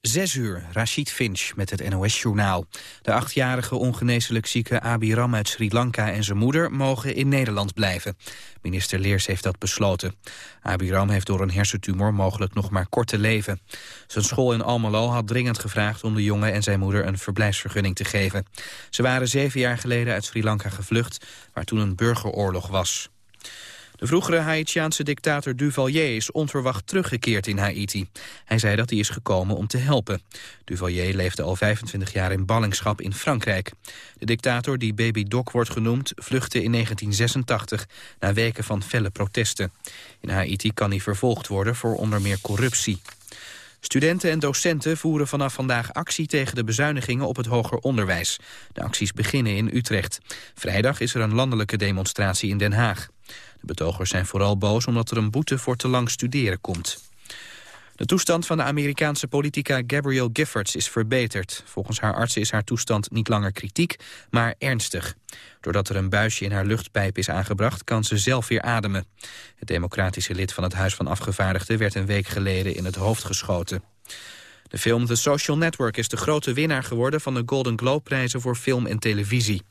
Zes uur, Rashid Finch met het NOS-journaal. De achtjarige ongeneeslijk zieke Abiram uit Sri Lanka en zijn moeder mogen in Nederland blijven. Minister Leers heeft dat besloten. Abiram heeft door een hersentumor mogelijk nog maar kort te leven. Zijn school in Almelo had dringend gevraagd om de jongen en zijn moeder een verblijfsvergunning te geven. Ze waren zeven jaar geleden uit Sri Lanka gevlucht, waar toen een burgeroorlog was. De vroegere Haitiaanse dictator Duvalier is onverwacht teruggekeerd in Haiti. Hij zei dat hij is gekomen om te helpen. Duvalier leefde al 25 jaar in ballingschap in Frankrijk. De dictator, die Baby Doc wordt genoemd, vluchtte in 1986... na weken van felle protesten. In Haiti kan hij vervolgd worden voor onder meer corruptie. Studenten en docenten voeren vanaf vandaag actie tegen de bezuinigingen op het hoger onderwijs. De acties beginnen in Utrecht. Vrijdag is er een landelijke demonstratie in Den Haag. De betogers zijn vooral boos omdat er een boete voor te lang studeren komt. De toestand van de Amerikaanse politica Gabrielle Giffords is verbeterd. Volgens haar artsen is haar toestand niet langer kritiek, maar ernstig. Doordat er een buisje in haar luchtpijp is aangebracht, kan ze zelf weer ademen. Het democratische lid van het Huis van Afgevaardigden werd een week geleden in het hoofd geschoten. De film The Social Network is de grote winnaar geworden van de Golden Globe-prijzen voor film en televisie.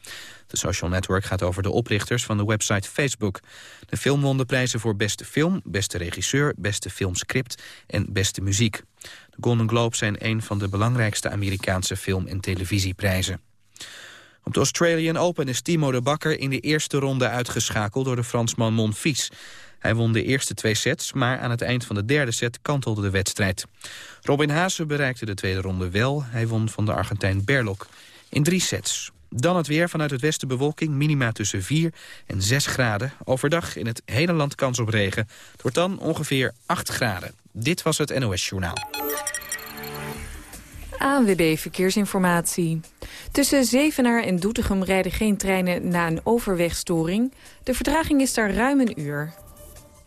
The Social Network gaat over de oprichters van de website Facebook. De film won de prijzen voor beste film, beste regisseur, beste filmscript en beste muziek. De Golden Globes zijn een van de belangrijkste Amerikaanse film- en televisieprijzen. Op de Australian Open is Timo de Bakker in de eerste ronde uitgeschakeld door de Fransman Monfils. Hij won de eerste twee sets, maar aan het eind van de derde set kantelde de wedstrijd. Robin Haase bereikte de tweede ronde wel. Hij won van de Argentijn Berlok in drie sets. Dan het weer vanuit het westen bewolking, minima tussen 4 en 6 graden. Overdag in het hele land kans op regen. Het wordt dan ongeveer 8 graden. Dit was het NOS Journaal. ANWB Verkeersinformatie. Tussen Zevenaar en Doetinchem rijden geen treinen na een overwegstoring. De vertraging is daar ruim een uur.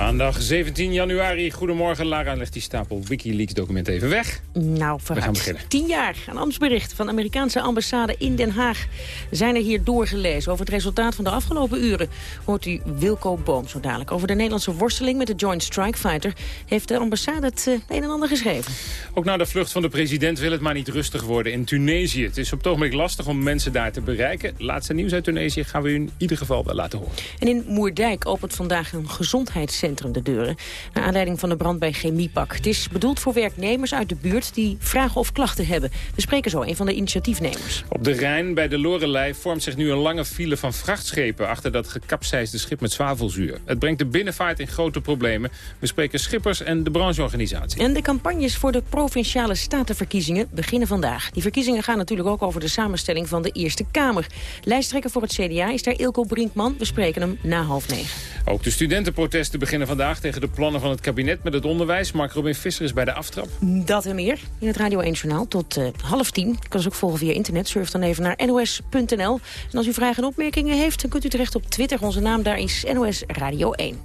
Maandag 17 januari. Goedemorgen. Lara legt die stapel Wikileaks-documenten even weg. Nou, vooruit. We gaan beginnen. Tien jaar. Een ambtsbericht van de Amerikaanse ambassade in Den Haag. zijn er hier doorgelezen. Over het resultaat van de afgelopen uren hoort u Wilco Boom zo dadelijk. Over de Nederlandse worsteling met de Joint Strike Fighter... heeft de ambassade het uh, een en ander geschreven. Ook na de vlucht van de president wil het maar niet rustig worden in Tunesië. Het is op het ogenblik lastig om mensen daar te bereiken. Laatste nieuws uit Tunesië gaan we u in ieder geval wel laten horen. En in Moerdijk opent vandaag een gezondheidscentrum de deuren. Naar aanleiding van de brand bij Chemiepak. Het is bedoeld voor werknemers uit de buurt die vragen of klachten hebben. We spreken zo een van de initiatiefnemers. Op de Rijn bij de Lorelei vormt zich nu een lange file van vrachtschepen... achter dat gekapseisde schip met zwavelzuur. Het brengt de binnenvaart in grote problemen. We spreken schippers en de brancheorganisatie. En de campagnes voor de Provinciale Statenverkiezingen beginnen vandaag. Die verkiezingen gaan natuurlijk ook over de samenstelling van de Eerste Kamer. Lijsttrekker voor het CDA is daar Ilko Brinkman. We spreken hem na half negen. Ook de studentenprotesten beginnen vandaag tegen de plannen van het kabinet met het onderwijs. Mark Robin Visser is bij de aftrap. Dat en meer in het Radio 1 Journaal tot uh, half tien. Je kan ze ook volgen via internet. Surf dan even naar nos.nl. En als u vragen en opmerkingen heeft, dan kunt u terecht op Twitter. Onze naam daar is NOS Radio 1.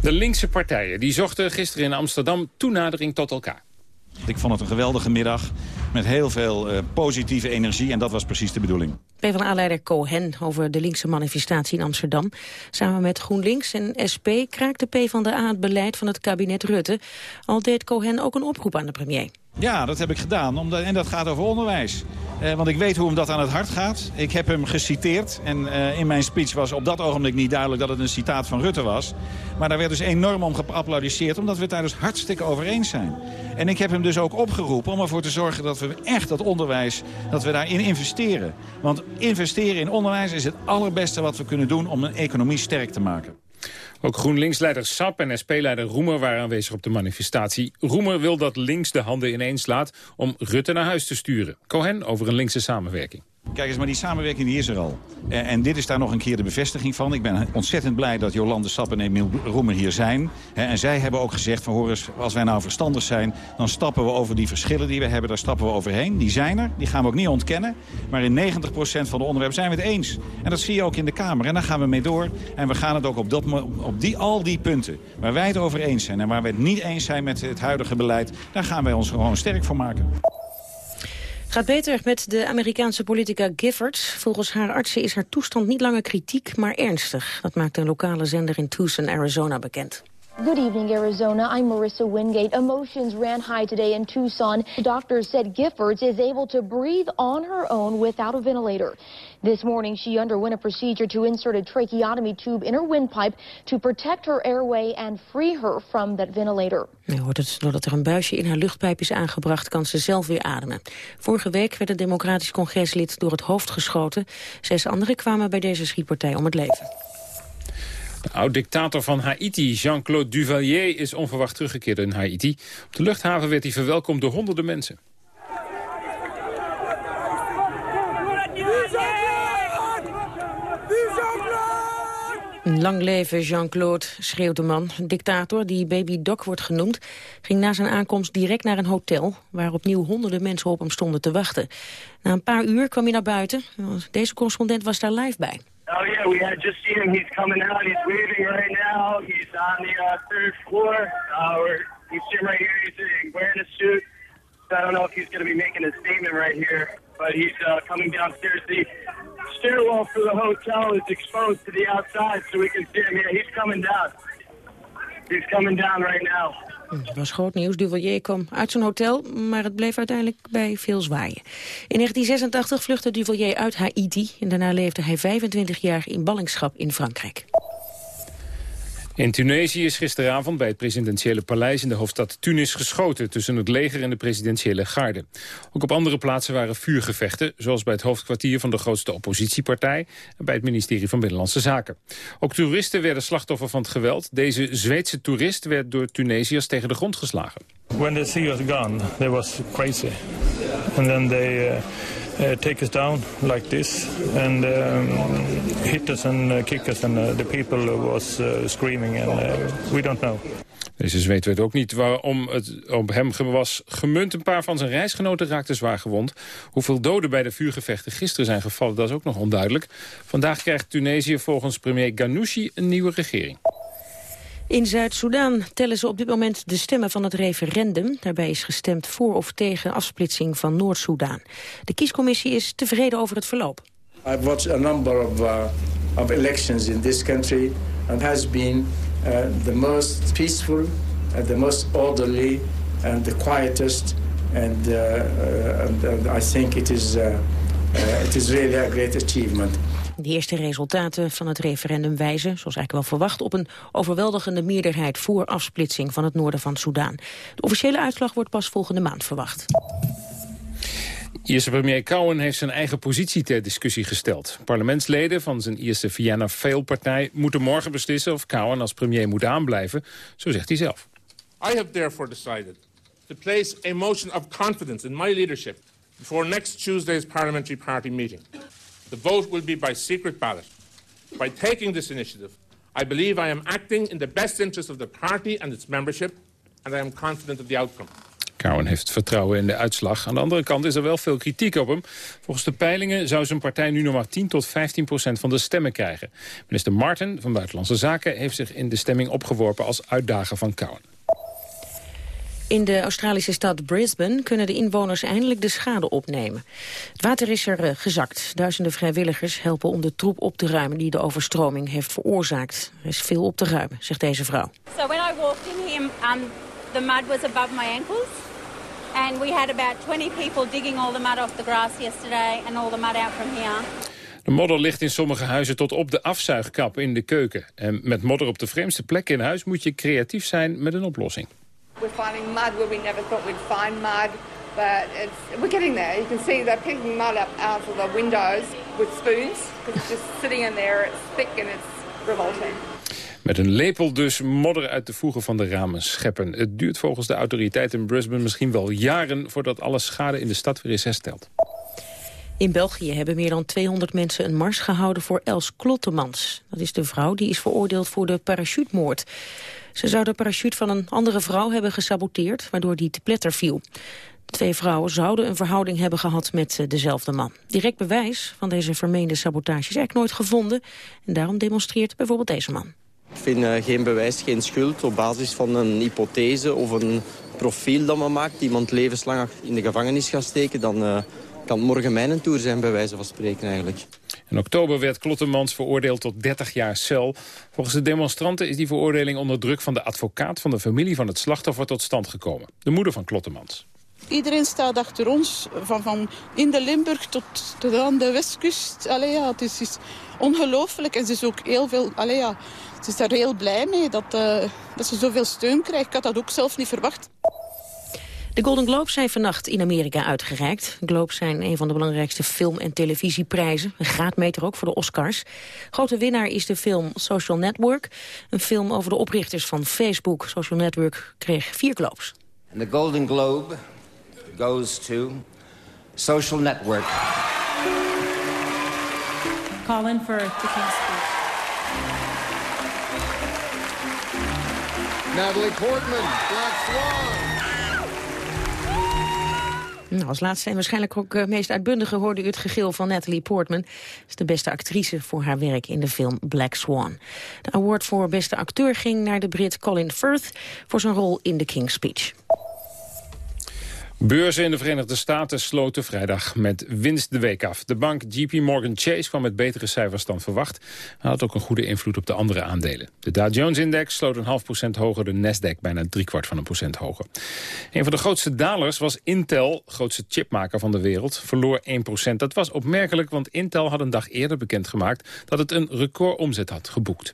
De linkse partijen die zochten gisteren in Amsterdam toenadering tot elkaar. Ik vond het een geweldige middag met heel veel uh, positieve energie en dat was precies de bedoeling. PvdA-leider Cohen over de linkse manifestatie in Amsterdam. Samen met GroenLinks en SP kraakte PvdA het beleid van het kabinet Rutte. Al deed Cohen ook een oproep aan de premier. Ja, dat heb ik gedaan. Omdat, en dat gaat over onderwijs. Eh, want ik weet hoe hem dat aan het hart gaat. Ik heb hem geciteerd. En eh, in mijn speech was op dat ogenblik niet duidelijk dat het een citaat van Rutte was. Maar daar werd dus enorm om geapplaudisseerd. Omdat we het daar dus hartstikke over eens zijn. En ik heb hem dus ook opgeroepen om ervoor te zorgen dat we echt dat onderwijs, dat we daarin investeren. Want investeren in onderwijs is het allerbeste wat we kunnen doen om een economie sterk te maken. Ook GroenLinks-leider Sap en SP-leider Roemer waren aanwezig op de manifestatie. Roemer wil dat links de handen ineens slaat om Rutte naar huis te sturen. Cohen over een linkse samenwerking. Kijk eens, maar die samenwerking is er al. En, en dit is daar nog een keer de bevestiging van. Ik ben ontzettend blij dat Jolande Sap en Emiel Roemer hier zijn. en zij hebben ook gezegd van, hoor eens, als wij nou verstandig zijn... dan stappen we over die verschillen die we hebben, daar stappen we overheen. Die zijn er, die gaan we ook niet ontkennen. Maar in 90% van de onderwerpen zijn we het eens. En dat zie je ook in de Kamer. En daar gaan we mee door. En we gaan het ook op, dat, op die, al die punten waar wij het over eens zijn... en waar we het niet eens zijn met het huidige beleid... daar gaan wij ons gewoon sterk voor maken. Gaat beter met de Amerikaanse politica Giffords. Volgens haar artsen is haar toestand niet langer kritiek, maar ernstig. Dat maakt een lokale zender in Tucson, Arizona bekend. Good evening, Arizona. I'm Marissa Wingate. Emotions ran high today in Tucson. Doctors said Giffords is able to breathe on her own without a ventilator. This morning, she underwent a procedure to insert a tracheotomy tube in her windpipe to protect her airway and free her from that ventilator. Je hoort het, doordat er een buisje in haar luchtpijp is aangebracht, kan ze zelf weer ademen. Vorige week werd het democratisch congreslid door het hoofd geschoten. Zes anderen kwamen bij deze schietpartij om het leven. Oud-dictator van Haiti, Jean-Claude Duvalier, is onverwacht teruggekeerd in Haiti. Op de luchthaven werd hij verwelkomd door honderden mensen. Lang leven Jean-Claude, schreeuwt de man. dictator, die Baby Doc wordt genoemd, ging na zijn aankomst direct naar een hotel... waar opnieuw honderden mensen op hem stonden te wachten. Na een paar uur kwam hij naar buiten. Deze correspondent was daar live bij. Oh yeah, we had just seen him. He's coming out. He's waving right now. He's on the uh, third floor. Uh, we're, he's sitting right here. He's wearing a suit. I don't know if he's going to be making a statement right here, but he's uh, coming downstairs. The stairwell for the hotel is exposed to the outside, so we can see him. Yeah, he's coming down. He's coming down right now. Het was groot nieuws. Duvalier kwam uit zijn hotel, maar het bleef uiteindelijk bij veel zwaaien. In 1986 vluchtte Duvalier uit Haiti en daarna leefde hij 25 jaar in ballingschap in Frankrijk. In Tunesië is gisteravond bij het presidentiële paleis in de hoofdstad Tunis geschoten tussen het leger en de presidentiële garde. Ook op andere plaatsen waren vuurgevechten, zoals bij het hoofdkwartier van de grootste oppositiepartij en bij het ministerie van Binnenlandse Zaken. Ook toeristen werden slachtoffer van het geweld. Deze Zweedse toerist werd door Tunesiërs tegen de grond geslagen. When they see us gone, they was crazy. And then they uh, uh, take us down like this and um, hit us and uh, kick us and uh, the people was uh, screaming and uh, we don't know. Deze Zweed weet ook niet waarom het op hem was gemunt. Een paar van zijn reisgenoten raakten zwaar gewond. Hoeveel doden bij de vuurgevechten gisteren zijn gevallen, dat is ook nog onduidelijk. Vandaag krijgt Tunesië volgens premier Ghanouchi een nieuwe regering. In Zuid-Soedan tellen ze op dit moment de stemmen van het referendum. Daarbij is gestemd voor of tegen afsplitsing van Noord-Soedan. De kiescommissie is tevreden over het verloop. I've watched a number of, uh, of elections in this country and has been uh, the most peaceful, uh, the most orderly and the quietest and, I think it is, it is really a great achievement. De eerste resultaten van het referendum wijzen, zoals eigenlijk wel verwacht, op een overweldigende meerderheid voor afsplitsing van het noorden van Soedan. De officiële uitslag wordt pas volgende maand verwacht. Ierse premier Cowen heeft zijn eigen positie ter discussie gesteld. Parlementsleden van zijn Ierse Fianna Fáil-partij moeten morgen beslissen of Cowen als premier moet aanblijven, zo zegt hij zelf. I have therefore decided to place a motion of confidence in my leadership before next Tuesday's parliamentary party meeting. The vote will be by secret ballot. By taking this initiative, I believe I am acting in the best interest of the party and its membership, and I am confident of the outcome. Cowen heeft vertrouwen in de uitslag. Aan de andere kant is er wel veel kritiek op hem. Volgens de peilingen zou zijn partij nu nog maar 10 tot 15 procent van de stemmen krijgen. Minister Martin van Buitenlandse Zaken heeft zich in de stemming opgeworpen als uitdager van Cowen. In de Australische stad Brisbane kunnen de inwoners eindelijk de schade opnemen. Het water is er uh, gezakt. Duizenden vrijwilligers helpen om de troep op te ruimen die de overstroming heeft veroorzaakt. Er is veel op te ruimen, zegt deze vrouw. So when I walked in here, um, the mud was above my ankles. And we had about 20 people digging all the mud off the grass yesterday and all the mud out from here. De modder ligt in sommige huizen tot op de afzuigkap in de keuken. En met modder op de vreemdste plek in huis moet je creatief zijn met een oplossing. We're finding mud where we never thought we'd find mud, but it's, we're getting there. You can see they're picking mud up out of the windows with spoons. It's just sitting in there, it's thick and it's revolting. Met een lepel dus modder uit de voegen van de ramen scheppen. Het duurt volgens de autoriteiten in Brisbane misschien wel jaren... voordat alle schade in de stad weer is hersteld. In België hebben meer dan 200 mensen een mars gehouden voor Els Klottemans. Dat is de vrouw die is veroordeeld voor de parachutemoord. Ze zou de parachute van een andere vrouw hebben gesaboteerd... waardoor die te pletter viel. De twee vrouwen zouden een verhouding hebben gehad met eh, dezelfde man. Direct bewijs van deze vermeende sabotage is eigenlijk nooit gevonden. En daarom demonstreert bijvoorbeeld deze man. Ik vind uh, geen bewijs, geen schuld op basis van een hypothese of een profiel dat men maakt. Iemand levenslang in de gevangenis gaat steken, dan, uh, kan morgen mijn tour zijn, bij wijze van spreken eigenlijk. In oktober werd Klottemans veroordeeld tot 30 jaar cel. Volgens de demonstranten is die veroordeling onder druk van de advocaat van de familie van het slachtoffer tot stand gekomen. De moeder van Klottemans. Iedereen staat achter ons, van, van in de Limburg tot, tot aan de westkust. Allee, ja, het is, is ongelooflijk en ze is ook heel veel... Allee, ja, ze is daar heel blij mee dat, uh, dat ze zoveel steun krijgt. Ik had dat ook zelf niet verwacht. De Golden Globes zijn vannacht in Amerika uitgereikt. Globes zijn een van de belangrijkste film- en televisieprijzen. Een graadmeter ook voor de Oscars. Grote winnaar is de film Social Network. Een film over de oprichters van Facebook. Social Network kreeg vier Globes. And the Golden Globe goes to Social Network. Call in for the King's Speech. Natalie Portman, Black Swan. Nou, als laatste en waarschijnlijk ook uh, meest uitbundige hoorde u het gegil van Natalie Portman. is de beste actrice voor haar werk in de film Black Swan. De award voor beste acteur ging naar de Brit Colin Firth voor zijn rol in The King's Speech. Beurzen in de Verenigde Staten sloten vrijdag met winst de week af. De bank JP Morgan Chase kwam met betere cijfers dan verwacht. Hij had ook een goede invloed op de andere aandelen. De Dow Jones-index sloot een half procent hoger, de Nasdaq bijna driekwart van een procent hoger. Een van de grootste dalers was Intel, grootste chipmaker van de wereld, verloor 1 procent. Dat was opmerkelijk, want Intel had een dag eerder bekendgemaakt dat het een recordomzet had geboekt.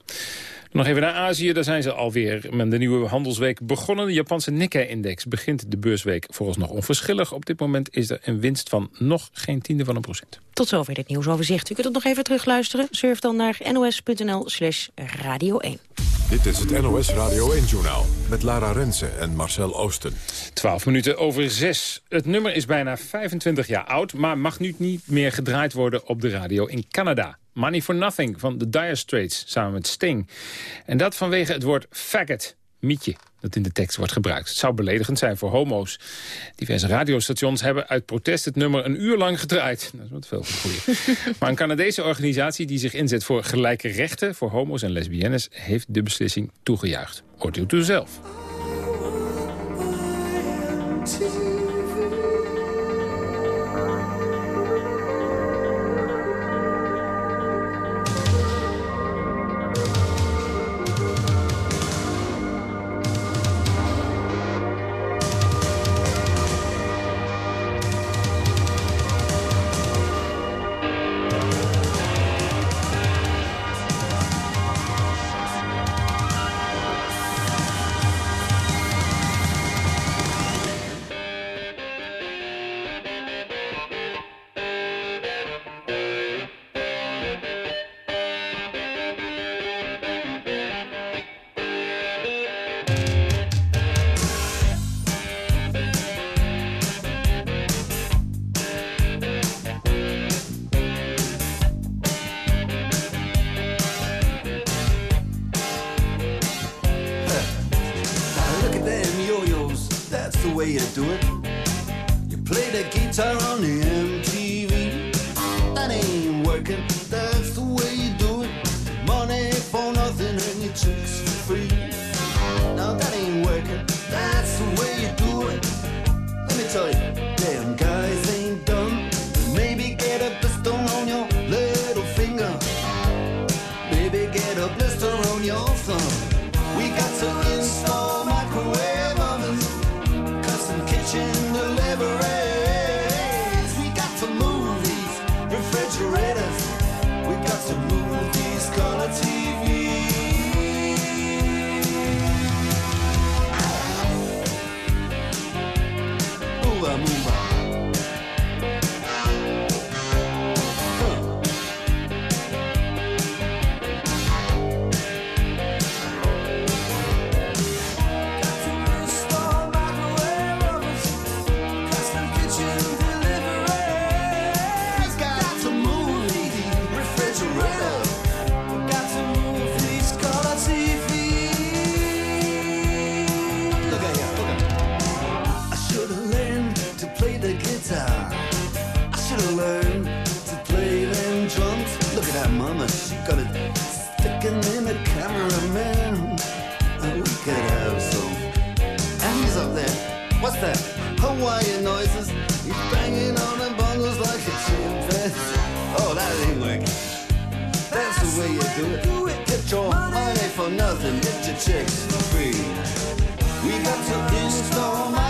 Nog even naar Azië, daar zijn ze alweer met de nieuwe handelsweek begonnen. De Japanse Nikkei-index begint de beursweek vooralsnog onverschillig. Op dit moment is er een winst van nog geen tiende van een procent. Tot zover dit nieuwsoverzicht. U kunt het nog even terugluisteren. Surf dan naar nos.nl slash radio 1. Dit is het NOS Radio 1-journaal met Lara Rensen en Marcel Oosten. 12 minuten over 6. Het nummer is bijna 25 jaar oud, maar mag nu niet meer gedraaid worden op de radio in Canada. Money for Nothing van The Dire Straits samen met Sting. En dat vanwege het woord faggot, mietje, dat in de tekst wordt gebruikt. Het zou beledigend zijn voor homo's. Diverse radiostations hebben uit protest het nummer een uur lang gedraaid. Dat is wat veel goeie. maar een Canadese organisatie die zich inzet voor gelijke rechten... voor homo's en lesbiennes heeft de beslissing toegejuicht. Oordeelt u zelf. oh, that ain't working. That's the way you do it. Get your money for nothing, get your chicks for free. We got to install my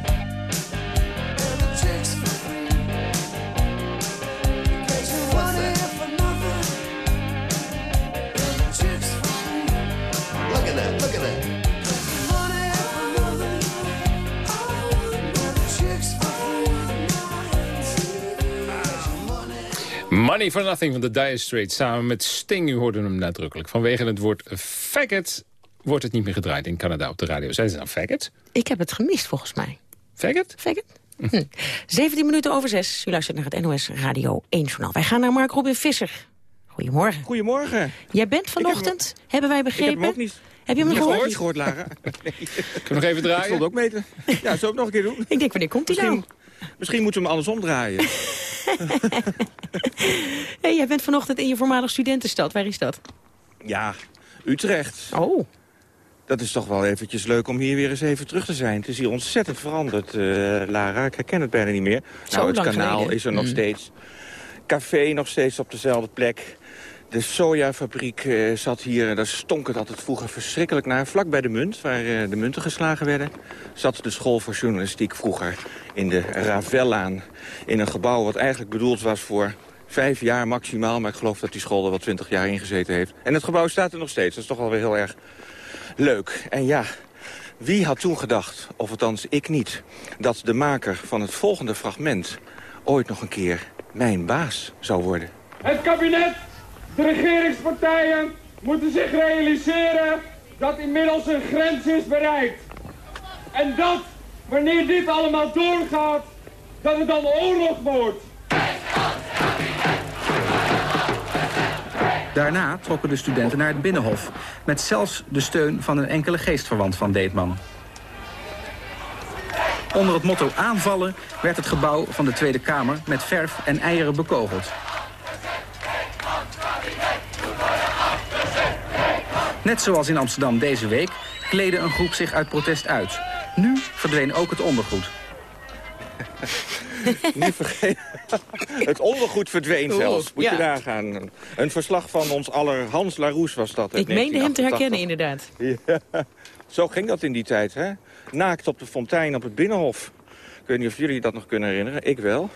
Money for Nothing van de Dire Straits samen met Sting. U hoorde hem nadrukkelijk. Vanwege het woord faggot wordt het niet meer gedraaid in Canada op de radio. Zijn ze dan faggot? Ik heb het gemist, volgens mij. Faggot? Faggot? Hm. 17 minuten over 6. U luistert naar het NOS Radio 1 Journaal. Wij gaan naar Mark Robin Visser. Goedemorgen. Goedemorgen. Jij bent vanochtend, hebben wij begrepen? Ik heb hem ook niet. Heb je hem Ik nog heb gehoord? niet gehoord, Lara. Nee. Kunnen we nog even draaien? Ik stond ook mee te... Ja, we het nog een keer doen? Ik denk, wanneer komt hij nou? Misschien, moeten we hem andersom draaien. Hey, jij bent vanochtend in je voormalig studentenstad. Waar is dat? Ja, Utrecht. Oh. Dat is toch wel eventjes leuk om hier weer eens even terug te zijn. Het is hier ontzettend veranderd, eh, Lara. Ik herken het bijna niet meer. Zo nou, het kanaal geleden. is er nog Mm. steeds. Café nog steeds op dezelfde plek. De sojafabriek eh, zat hier en daar stonk het altijd vroeger verschrikkelijk naar. Vlak bij de munt, waar eh, de munten geslagen werden... zat de school voor journalistiek vroeger in de Ravellaan. In een gebouw wat eigenlijk bedoeld was voor vijf jaar maximaal. Maar ik geloof dat die school er wel twintig jaar in gezeten heeft. En het gebouw staat er nog steeds. Dat is toch wel weer heel erg leuk. En ja, wie had toen gedacht, of althans ik niet... dat de maker van het volgende fragment ooit nog een keer mijn baas zou worden? Het kabinet, de regeringspartijen moeten zich realiseren dat inmiddels een grens is bereikt. En dat, wanneer dit allemaal doorgaat, dat het dan oorlog wordt. Daarna trokken de studenten naar het Binnenhof... met zelfs de steun van een enkele geestverwant van Deetman. Onder het motto aanvallen werd het gebouw van de Tweede Kamer... met verf en eieren bekogeld. Net zoals in Amsterdam deze week kleedde een groep zich uit protest uit. Nu verdween ook het ondergoed. Niet vergeten. Het ondergoed verdween zelfs. Moet ja. je nagaan. Een verslag van ons aller Hans Laroes was dat. Ik meende hem te 1988. herkennen, inderdaad. Ja, zo ging dat in die tijd, hè? Naakt op de fontein op het Binnenhof. Ik weet niet of jullie dat nog kunnen herinneren. Ik wel.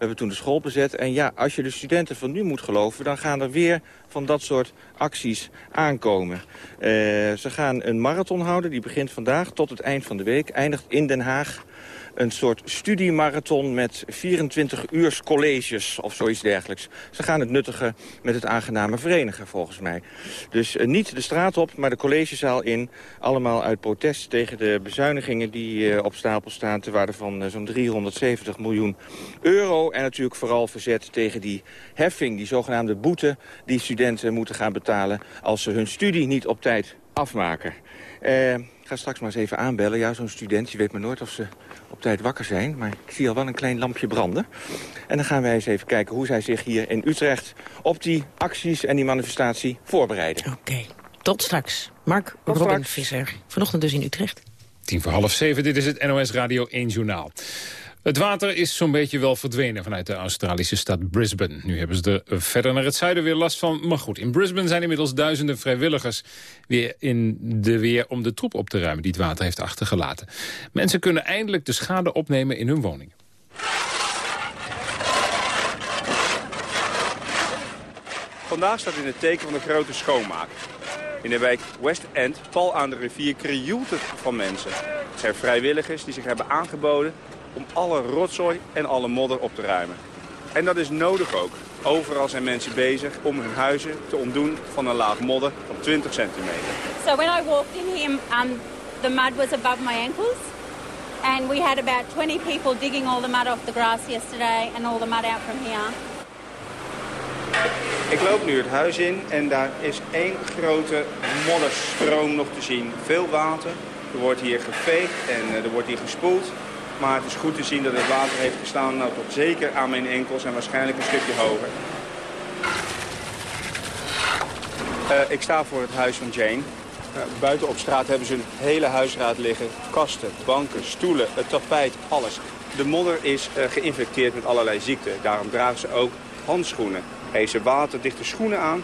We hebben toen de school bezet. En ja, als je de studenten van nu moet geloven... dan gaan er weer van dat soort acties aankomen. Eh, ze gaan een marathon houden. Die begint vandaag tot het eind van de week. Eindigt in Den Haag. Een soort studiemarathon met 24 uurs colleges of zoiets dergelijks. Ze gaan het nuttige met het aangename verenigen, volgens mij. Dus eh, niet de straat op, maar de collegezaal in. Allemaal uit protest tegen de bezuinigingen die eh, op stapel staan... ter waarde van eh, zo'n 370 miljoen euro. En natuurlijk vooral verzet tegen die heffing, die zogenaamde boete... die studenten moeten gaan betalen als ze hun studie niet op tijd afmaken. Ik ga straks maar eens even aanbellen. Ja, zo'n student, je weet maar nooit of ze op tijd wakker zijn. Maar ik zie al wel een klein lampje branden. En dan gaan wij eens even kijken hoe zij zich hier in Utrecht... op die acties en die manifestatie voorbereiden. Oké, tot straks. Mark Robin Visser, vanochtend dus in Utrecht. Tien voor half zeven, dit is het NOS Radio 1 Journaal. Het water is zo'n beetje wel verdwenen vanuit de Australische stad Brisbane. Nu hebben ze er verder naar het zuiden weer last van. Maar goed, in Brisbane zijn inmiddels duizenden vrijwilligers weer in de weer om de troep op te ruimen die het water heeft achtergelaten. Mensen kunnen eindelijk de schade opnemen in hun woningen. Vandaag staat in het teken van de grote schoonmaak. In de wijk West End, pal aan de rivier, krioelt het van mensen. Het zijn vrijwilligers die zich hebben aangeboden om alle rotzooi en alle modder op te ruimen. En dat is nodig ook. Overal zijn mensen bezig om hun huizen te ontdoen van een laag modder van 20 centimeter. So when I walked in here, um, the mud was above my ankles. And we had about 20 people digging all the mud off the grass yesterday and all the mud out from here. Ik loop nu het huis in en daar is één grote modderstroom nog te zien. Veel water. Er wordt hier geveegd en eh, er wordt hier gespoeld. Maar het is goed te zien dat het water heeft gestaan nou, tot zeker aan mijn enkels en waarschijnlijk een stukje hoger. Uh, ik sta voor het huis van Jane. Uh, buiten op straat hebben ze een hele huisraad liggen. Kasten, banken, stoelen, het tapijt, alles. De modder is uh, geïnfecteerd met allerlei ziekten. Daarom dragen ze ook handschoenen. Heeft ze waterdichte schoenen aan.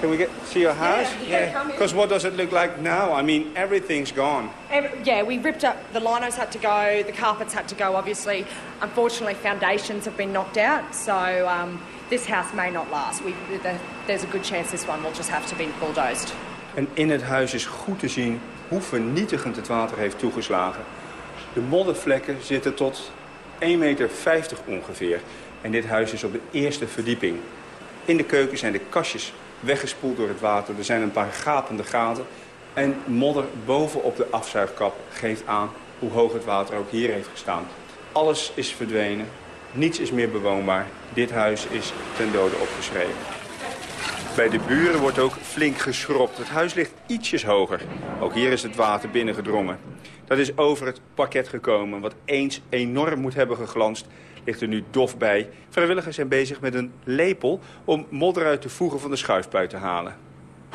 Can we get see your house? Yeah, Because what does it look like now? I mean, everything's gone. Every, yeah, we ripped up, the linos had to go, the carpets had to go, obviously. Unfortunately, foundations have been knocked out, so um, this house may not last. We, the, there's a good chance this one will just have to be bulldozed. En in het huis is goed te zien hoe vernietigend het water heeft toegeslagen. De moddervlekken zitten tot 1,50 meter ongeveer. En dit huis is op de eerste verdieping. In de keuken zijn de kastjes weggespoeld door het water. Er zijn een paar gapende gaten. En modder bovenop de afzuigkap geeft aan hoe hoog het water ook hier heeft gestaan. Alles is verdwenen. Niets is meer bewoonbaar. Dit huis is ten dode opgeschreven. Bij de buren wordt ook flink geschropt. Het huis ligt ietsjes hoger. Ook hier is het water binnengedrongen. Dat is over het parket gekomen, wat eens enorm moet hebben geglanst ligt er nu dof bij. Vrijwilligers zijn bezig met een lepel om modder uit de voegen van de schuifpui te halen.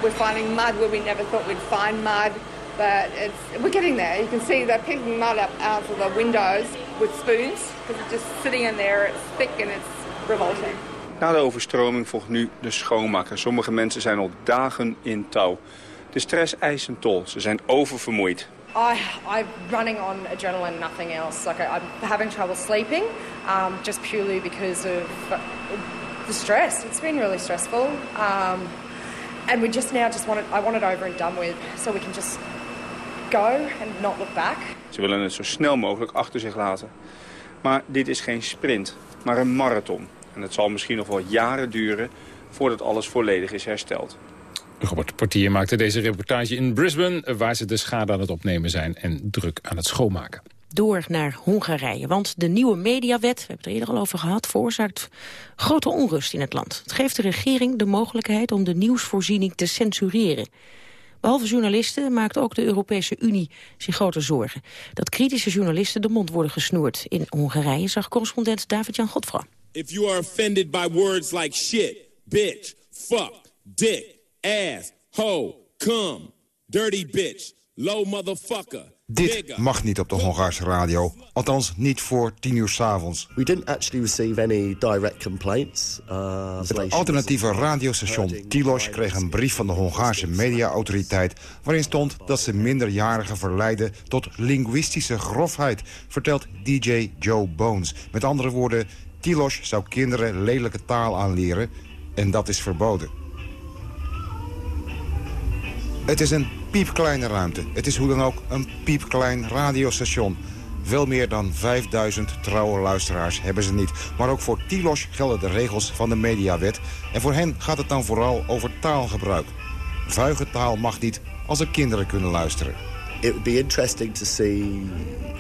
We're finding mud where we never thought we'd find mud, but it's, we're getting there. You can see they're picking mud up out of the windows with spoons because it's just sitting in there. It's thick and it's revolting. Na de overstroming volgt nu de schoonmaker. Sommige mensen zijn al dagen in touw. De stress eist een tol. Ze zijn oververmoeid. I, I'm running on adrenaline, nothing else. Like I, I'm having trouble sleeping, um, just purely because of the stress. It's been really stressful, um, and we just now just want. I want it over and done with, so we can just go and not look back. Ze willen het zo snel mogelijk achter zich laten. Maar dit is geen sprint, maar een marathon. En het zal misschien nog wel jaren duren voordat alles volledig is hersteld. Robert Portier maakte deze reportage in Brisbane... waar ze de schade aan het opnemen zijn en druk aan het schoonmaken. Door naar Hongarije, want de nieuwe mediawet... we hebben het er eerder al over gehad, veroorzaakt grote onrust in het land. Het geeft de regering de mogelijkheid om de nieuwsvoorziening te censureren. Behalve journalisten maakt ook de Europese Unie zich grote zorgen. Dat kritische journalisten de mond worden gesnoerd. In Hongarije zag correspondent David-Jan Godfra. If you are offended by words like shit, bitch, fuck, dick ass, ho, cum, dirty bitch, low motherfucker. Dit mag niet op de Hongaarse radio. Althans, niet voor tien uur s'avonds. We didn't actually receive any direct complaints. Uh, het alternatieve radiostation Tilos kreeg een brief van de Hongaarse mediaautoriteit... waarin stond dat ze minderjarigen verleiden tot linguïstische grofheid... vertelt DJ Joe Bones. Met andere woorden, Tilos zou kinderen lelijke taal aanleren... en dat is verboden. Het is een piepkleine ruimte. Het is hoe dan ook een piepklein radiostation. Veel meer dan 5000 trouwe luisteraars hebben ze niet. Maar ook voor Tilos gelden de regels van de mediawet. En voor hen gaat het dan vooral over taalgebruik. Vuige taal mag niet als er kinderen kunnen luisteren it would be interesting to see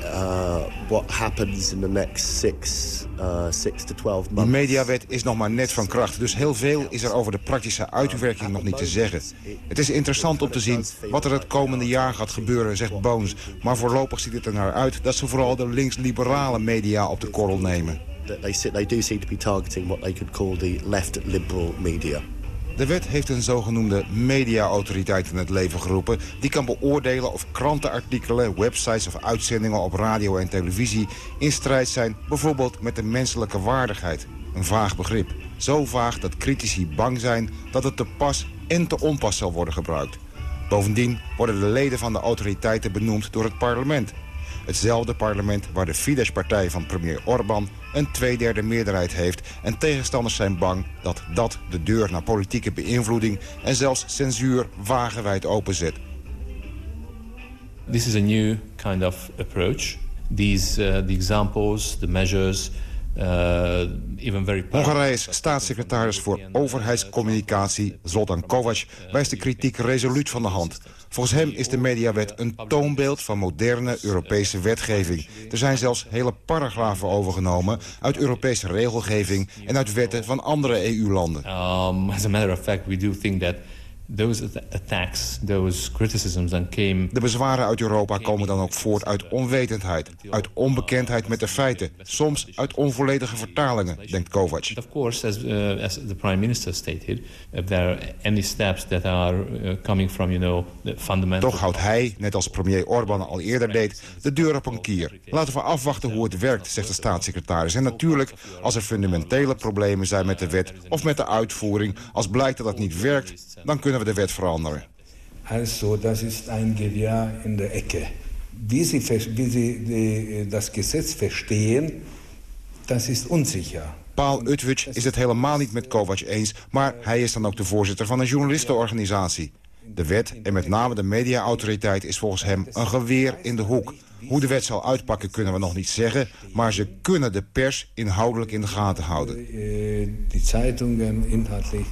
uh, what happens in the next six, uh, six to 12 months. De mediawet is nog maar net van kracht, dus heel veel is er over de praktische uitwerking nog niet te zeggen. Het is interessant om te zien wat er het komende jaar gaat gebeuren, zegt Bones. Maar voorlopig ziet het er naar uit dat ze vooral de links-liberale media op de korrel nemen. They do seem to be targeting what they could call the left liberal media. De wet heeft een zogenoemde mediaautoriteit in het leven geroepen... die kan beoordelen of krantenartikelen, websites of uitzendingen op radio en televisie... in strijd zijn bijvoorbeeld met de menselijke waardigheid. Een vaag begrip. Zo vaag dat critici bang zijn dat het te pas en te onpas zal worden gebruikt. Bovendien worden de leden van de autoriteiten benoemd door het parlement. Hetzelfde parlement waar de Fidesz-partij van premier Orbán een tweederde meerderheid heeft. En tegenstanders zijn bang dat dat de deur naar politieke beïnvloeding... en zelfs censuur wagenwijd openzet. This is a new kind of approach. These uh, the examples, the measures Hongarijs staatssecretaris voor overheidscommunicatie Zoltan Kovac wijst de kritiek resoluut van de hand. Volgens hem is de mediawet een toonbeeld van moderne Europese wetgeving. Er zijn zelfs hele paragrafen overgenomen uit Europese regelgeving en uit wetten van andere EU-landen. Um, as a matter of fact, we do think that those attacks, those criticisms then came... De bezwaren uit Europa komen dan ook voort uit onwetendheid, uit onbekendheid met de feiten, soms uit onvolledige vertalingen, denkt Kovac. Of course, as, uh, as the prime minister stated, if there are any steps that are uh, coming from, you know, the fundamental... Toch houdt hij, net als premier Orbán al eerder deed, de deur op een kier. Laten we afwachten hoe het werkt, zegt de staatssecretaris. En natuurlijk, als er fundamentele problemen zijn met de wet of met de uitvoering, als blijkt dat het niet werkt, dan kunnen we de wet veranderen. Also, das ist ein Gewehr in der Ecke. Wie Sie, wie Sie die, das Gesetz verstehen, das ist unsicher. Paul Utwitsch is het helemaal niet met Kovac eens... maar hij is dan ook de voorzitter van een journalistenorganisatie. De wet en met name de mediaautoriteit is volgens hem een geweer in de hoek. Hoe de wet zal uitpakken kunnen we nog niet zeggen... maar ze kunnen de pers inhoudelijk in de gaten houden. Inhaltlich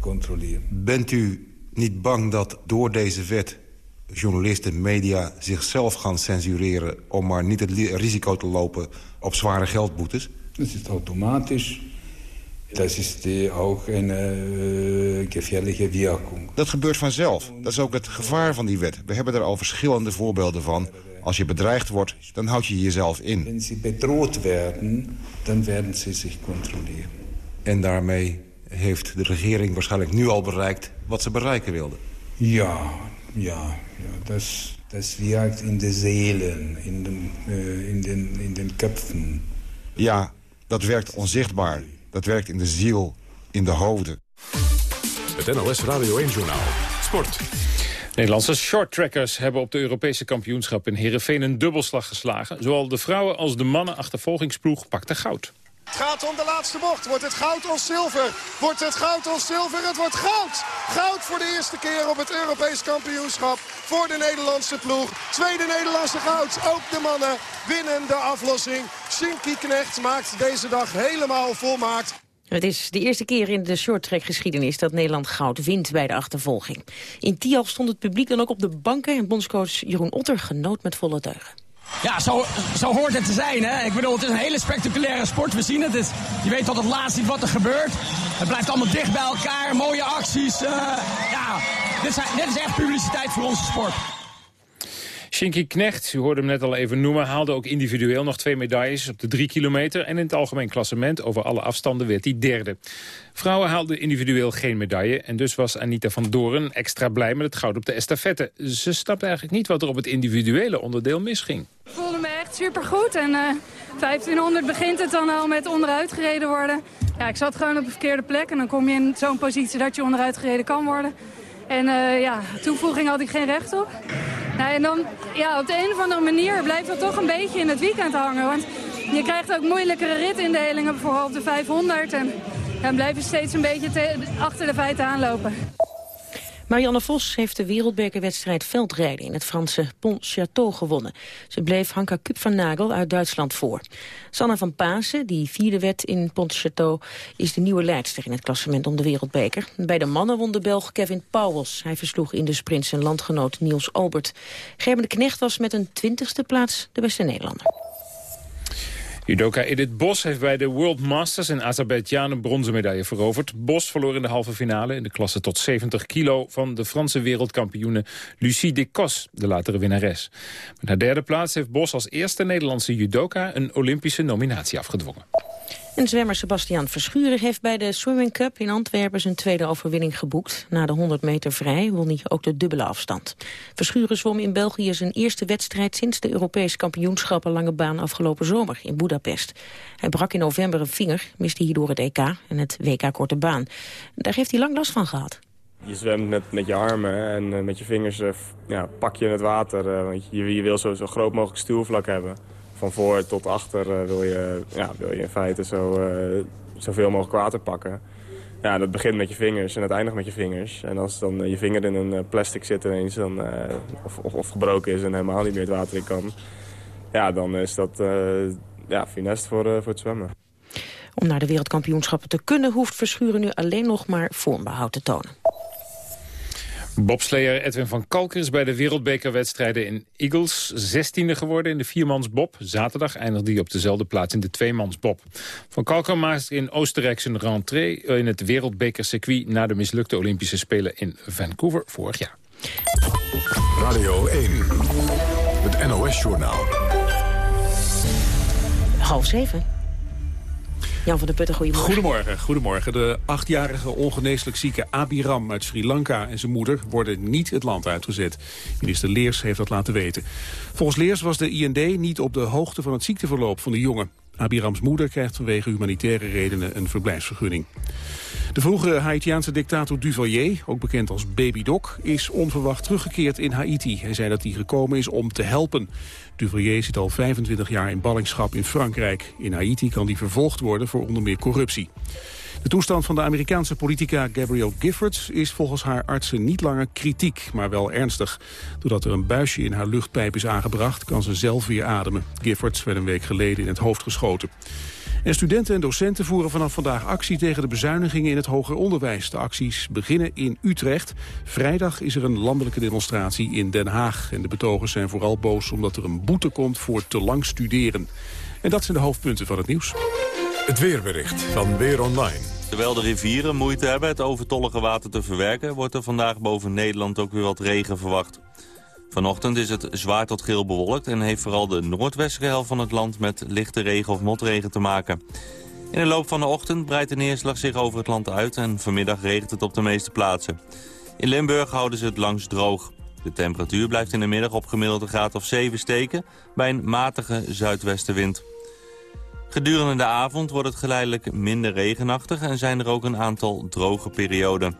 controleren. Bent u niet bang dat door deze wet journalisten, media zichzelf gaan censureren... om maar niet het risico te lopen op zware geldboetes? Dat is automatisch. Dat is ook een uh, gefährliche Wirkung. Dat gebeurt vanzelf. Dat is ook het gevaar van die wet. We hebben er al verschillende voorbeelden van. Als je bedreigd wordt, dan houd je jezelf in. Als ze bedroogd werden, dan werden ze zich controleren. En daarmee heeft de regering waarschijnlijk nu al bereikt wat ze bereiken wilden. Ja, ja, ja dat, dat werkt in de zelen, in de, uh, in, den, in den köpfen. Ja, dat werkt onzichtbaar. Dat werkt in de ziel, in de hoofden. Het NLS Radio 1-journaal. Sport. Nederlandse shorttrackers hebben op de Europese kampioenschap in Heerenveen een dubbelslag geslagen. Zowel de vrouwen als de mannen achtervolgingsploeg pakten goud. Het gaat om de laatste bocht. Wordt het goud of zilver? Wordt het goud of zilver? Het wordt goud! Goud voor de eerste keer op het Europees kampioenschap voor de Nederlandse ploeg. Tweede Nederlandse goud. Ook de mannen winnen de aflossing. Shinky Knecht maakt deze dag helemaal volmaakt. Het is de eerste keer in de shorttrack-geschiedenis dat Nederland goud wint bij de achtervolging. In Tialf stond het publiek dan ook op de banken en bondscoach Jeroen Otter genoot met volle teugen. Ja, zo, zo hoort het te zijn. Hè? Ik bedoel, het is een hele spectaculaire sport. We zien het. het je weet tot het laatst niet wat er gebeurt. Het blijft allemaal dicht bij elkaar. Mooie acties. Uh, ja, dit dit is echt publiciteit voor onze sport. Shinky Knecht, u hoorde hem net al even noemen... haalde ook individueel nog twee medailles op de drie kilometer... en in het algemeen klassement over alle afstanden werd hij derde. Vrouwen haalden individueel geen medaille... en dus was Anita van Doorn extra blij met het goud op de estafette. Ze snapte eigenlijk niet wat er op het individuele onderdeel misging. Ik voelde me echt supergoed en uh, 1500 begint het dan al met onderuit gereden worden. Ja, ik zat gewoon op de verkeerde plek en dan kom je in zo'n positie dat je onderuit gereden kan worden... En uh, ja, toevoeging had ik geen recht op. Nou, en dan, ja, op de een of andere manier blijft dat toch een beetje in het weekend hangen. Want je krijgt ook moeilijkere ritindelingen, bijvoorbeeld de 500. En dan blijf je steeds een beetje achter de feiten aanlopen. Marianne Vos heeft de wereldbekerwedstrijd veldrijden in het Franse Pont-Château gewonnen. Ze bleef Hanka Kup van Nagel uit Duitsland voor. Sanna van Pasen, die vierde werd in Pont-Château, is de nieuwe leidster in het klassement om de wereldbeker. Bij de mannen won de Belg Kevin Pauwels. Hij versloeg in de sprint zijn landgenoot Niels Albert. Gerben de Knecht was met een twintigste plaats de beste Nederlander. Judoka Edith Bos heeft bij de World Masters in Azerbeidzjan een bronzen medaille veroverd. Bos verloor in de halve finale in de klasse tot 70 kilo van de Franse wereldkampioene Lucie Decos, de latere winnares. Met haar derde plaats heeft Bos als eerste Nederlandse judoka een Olympische nominatie afgedwongen. En zwemmer Sebastian Verschuren heeft bij de Swimming Cup in Antwerpen zijn tweede overwinning geboekt. Na de 100 meter vrij won hij ook de dubbele afstand. Verschuren zwom in België zijn eerste wedstrijd sinds de Europese kampioenschappen lange baan afgelopen zomer in Budapest. Hij brak in november een vinger, miste hierdoor het EK en het WK korte baan. Daar heeft hij lang last van gehad. Je zwemt met, met je armen en uh, met je vingers uh, ja, pak je het water. Uh, want je, je wil zo, zo groot mogelijk stuurvlak hebben van voor tot achter uh, wil, je, ja, wil je in feite zo, uh, zoveel mogelijk water pakken. Ja, dat begint met je vingers en het eindigt met je vingers. En als dan uh, je vinger in een plastic zit ineens, dan, of, of, of, gebroken is en helemaal niet meer het water in kan... ja, dan is dat ja, finest voor, voor het zwemmen. Om naar de wereldkampioenschappen te kunnen... hoeft Verschuren nu alleen nog maar vormbehoud te tonen. Bobslayer Edwin van Kalker is bij de wereldbekerwedstrijden in Eagles 16e geworden in de viermansbob. Zaterdag eindigde hij op dezelfde plaats in de tweemansbob. Van Kalker maakte in Oostenrijk zijn rentree in het wereldbekercircuit... na de mislukte Olympische Spelen in Vancouver vorig jaar. Radio 1, het NOS-journaal. Half zeven. Jan van der Putten, goedemorgen. Goedemorgen, goedemorgen. De achtjarige ongeneeslijk zieke Abiram uit Sri Lanka en zijn moeder worden niet het land uitgezet. Minister Leers heeft dat laten weten. Volgens Leers was de IND niet op de hoogte van het ziekteverloop van de jongen. Abirams moeder krijgt vanwege humanitaire redenen een verblijfsvergunning. De vroegere Haitiaanse dictator Duvalier, ook bekend als Baby Doc, is onverwacht teruggekeerd in Haiti. Hij zei dat hij gekomen is om te helpen. Duvalier zit al 25 jaar in ballingschap in Frankrijk. In Haiti kan hij vervolgd worden voor onder meer corruptie. De toestand van de Amerikaanse politica Gabrielle Giffords is volgens haar artsen niet langer kritiek, maar wel ernstig. Doordat er een buisje in haar luchtpijp is aangebracht, kan ze zelf weer ademen. Giffords werd een week geleden in het hoofd geschoten. En studenten en docenten voeren vanaf vandaag actie tegen de bezuinigingen in het hoger onderwijs. De acties beginnen in Utrecht. Vrijdag is er een landelijke demonstratie in Den Haag. En de betogers zijn vooral boos omdat er een boete komt voor te lang studeren. En dat zijn de hoofdpunten van het nieuws. Het weerbericht van Weer Online. Terwijl de rivieren moeite hebben het overtollige water te verwerken... wordt er vandaag boven Nederland ook weer wat regen verwacht. Vanochtend is het zwaar tot geel bewolkt en heeft vooral de noordwestelijke helft van het land met lichte regen of motregen te maken. In de loop van de ochtend breidt de neerslag zich over het land uit en vanmiddag regent het op de meeste plaatsen. In Limburg houden ze het langs droog. De temperatuur blijft in de middag op gemiddelde graad of 7 steken bij een matige zuidwestenwind. Gedurende de avond wordt het geleidelijk minder regenachtig en zijn er ook een aantal droge perioden.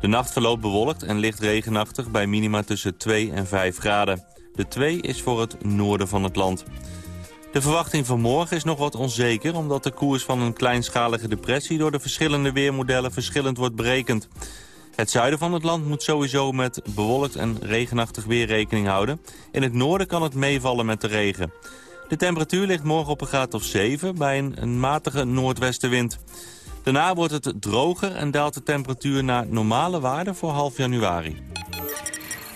De nacht verloopt bewolkt en licht regenachtig bij minima tussen 2 en 5 graden. De 2 is voor het noorden van het land. De verwachting van morgen is nog wat onzeker... omdat de koers van een kleinschalige depressie... door de verschillende weermodellen verschillend wordt berekend. Het zuiden van het land moet sowieso met bewolkt en regenachtig weer rekening houden. In het noorden kan het meevallen met de regen. De temperatuur ligt morgen op een graad of 7 bij een, matige noordwestenwind. Daarna wordt het droger en daalt de temperatuur naar normale waarden voor half januari.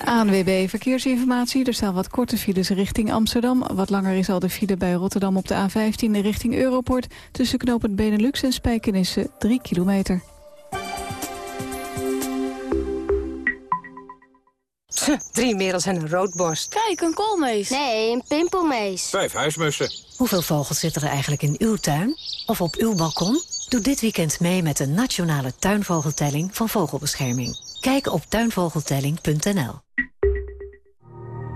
ANWB Verkeersinformatie. Er staan wat korte files richting Amsterdam. Wat langer is al de file bij Rotterdam op de A15 richting Europort. Tussen knooppunt Benelux en Spijkenissen 3 kilometer. Drie merels en een roodborst. Kijk, een koolmees. Nee, een pimpelmees. Vijf huismussen. Hoeveel vogels zitten er eigenlijk in uw tuin? Of op uw balkon? Doe dit weekend mee met de nationale tuinvogeltelling van Vogelbescherming. Kijk op tuinvogeltelling.nl.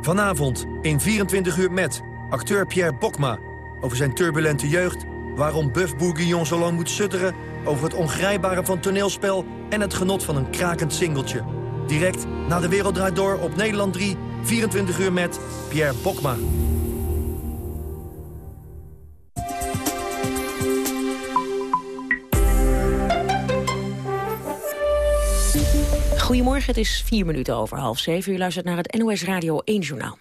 Vanavond in 24 uur met acteur Pierre Bokma... over zijn turbulente jeugd, waarom Buff Bourguignon zo lang moet sutteren... over het ongrijpbare van toneelspel en het genot van een krakend singeltje. Direct na de Wereld Draait Door op Nederland 3, 24 uur met Pierre Bokma. Goedemorgen, het is vier minuten over half zeven. U luistert naar het NOS Radio 1 Journaal.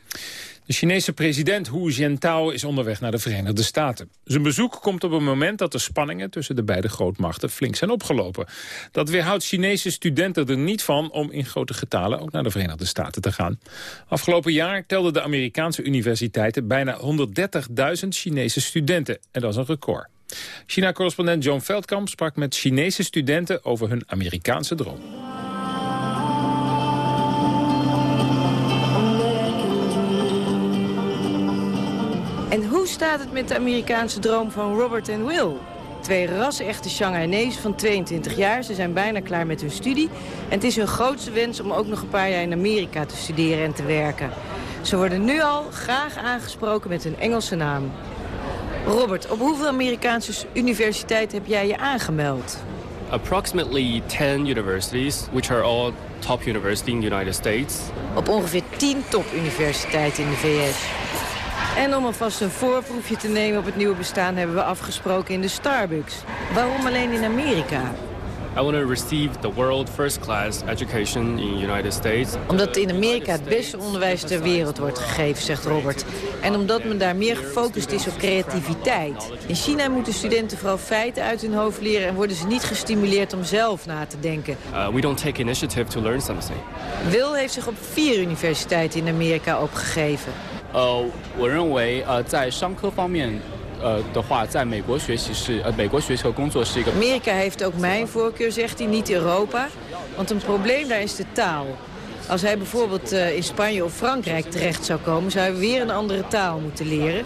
De Chinese president Hu Jintao is onderweg naar de Verenigde Staten. Zijn bezoek komt op een moment dat de spanningen tussen de beide grootmachten flink zijn opgelopen. Dat weerhoudt Chinese studenten er niet van om in grote getalen ook naar de Verenigde Staten te gaan. Afgelopen jaar telden de Amerikaanse universiteiten bijna 130.000 Chinese studenten. En dat is een record. China-correspondent John Veldkamp sprak met Chinese studenten over hun Amerikaanse droom. Hoe staat het met de Amerikaanse droom van Robert en Will? Twee ras-echte Shanghainese van 22 jaar. Ze zijn bijna klaar met hun studie. En het is hun grootste wens om ook nog een paar jaar in Amerika te studeren en te werken. Ze worden nu al graag aangesproken met hun Engelse naam. Robert, op hoeveel Amerikaanse universiteiten heb jij je aangemeld? Approximately 10 universities, which are all top universities in the United States. Op ongeveer 10 topuniversiteiten in de VS. En om alvast een voorproefje te nemen op het nieuwe bestaan... hebben we afgesproken in de Starbucks. Waarom alleen in Amerika? I want to receive the world first class education in the United States. Omdat in Amerika het beste onderwijs ter wereld wordt gegeven, zegt Robert. En omdat men daar meer gefocust is op creativiteit. In China moeten studenten vooral feiten uit hun hoofd leren... en worden ze niet gestimuleerd om zelf na te denken. Uh, we don't take initiative to learn something. Will heeft zich op vier universiteiten in Amerika opgegeven. 呃，我认为呃，在商科方面。呃的话，在美国学习是呃美国学习和工作是一个。 Amerika heeft ook mijn voorkeur, zegt hij, niet Europa. Want een probleem daar is de taal. Als hij bijvoorbeeld eh, in Spanje of Frankrijk terecht zou komen... zou hij weer een andere taal moeten leren.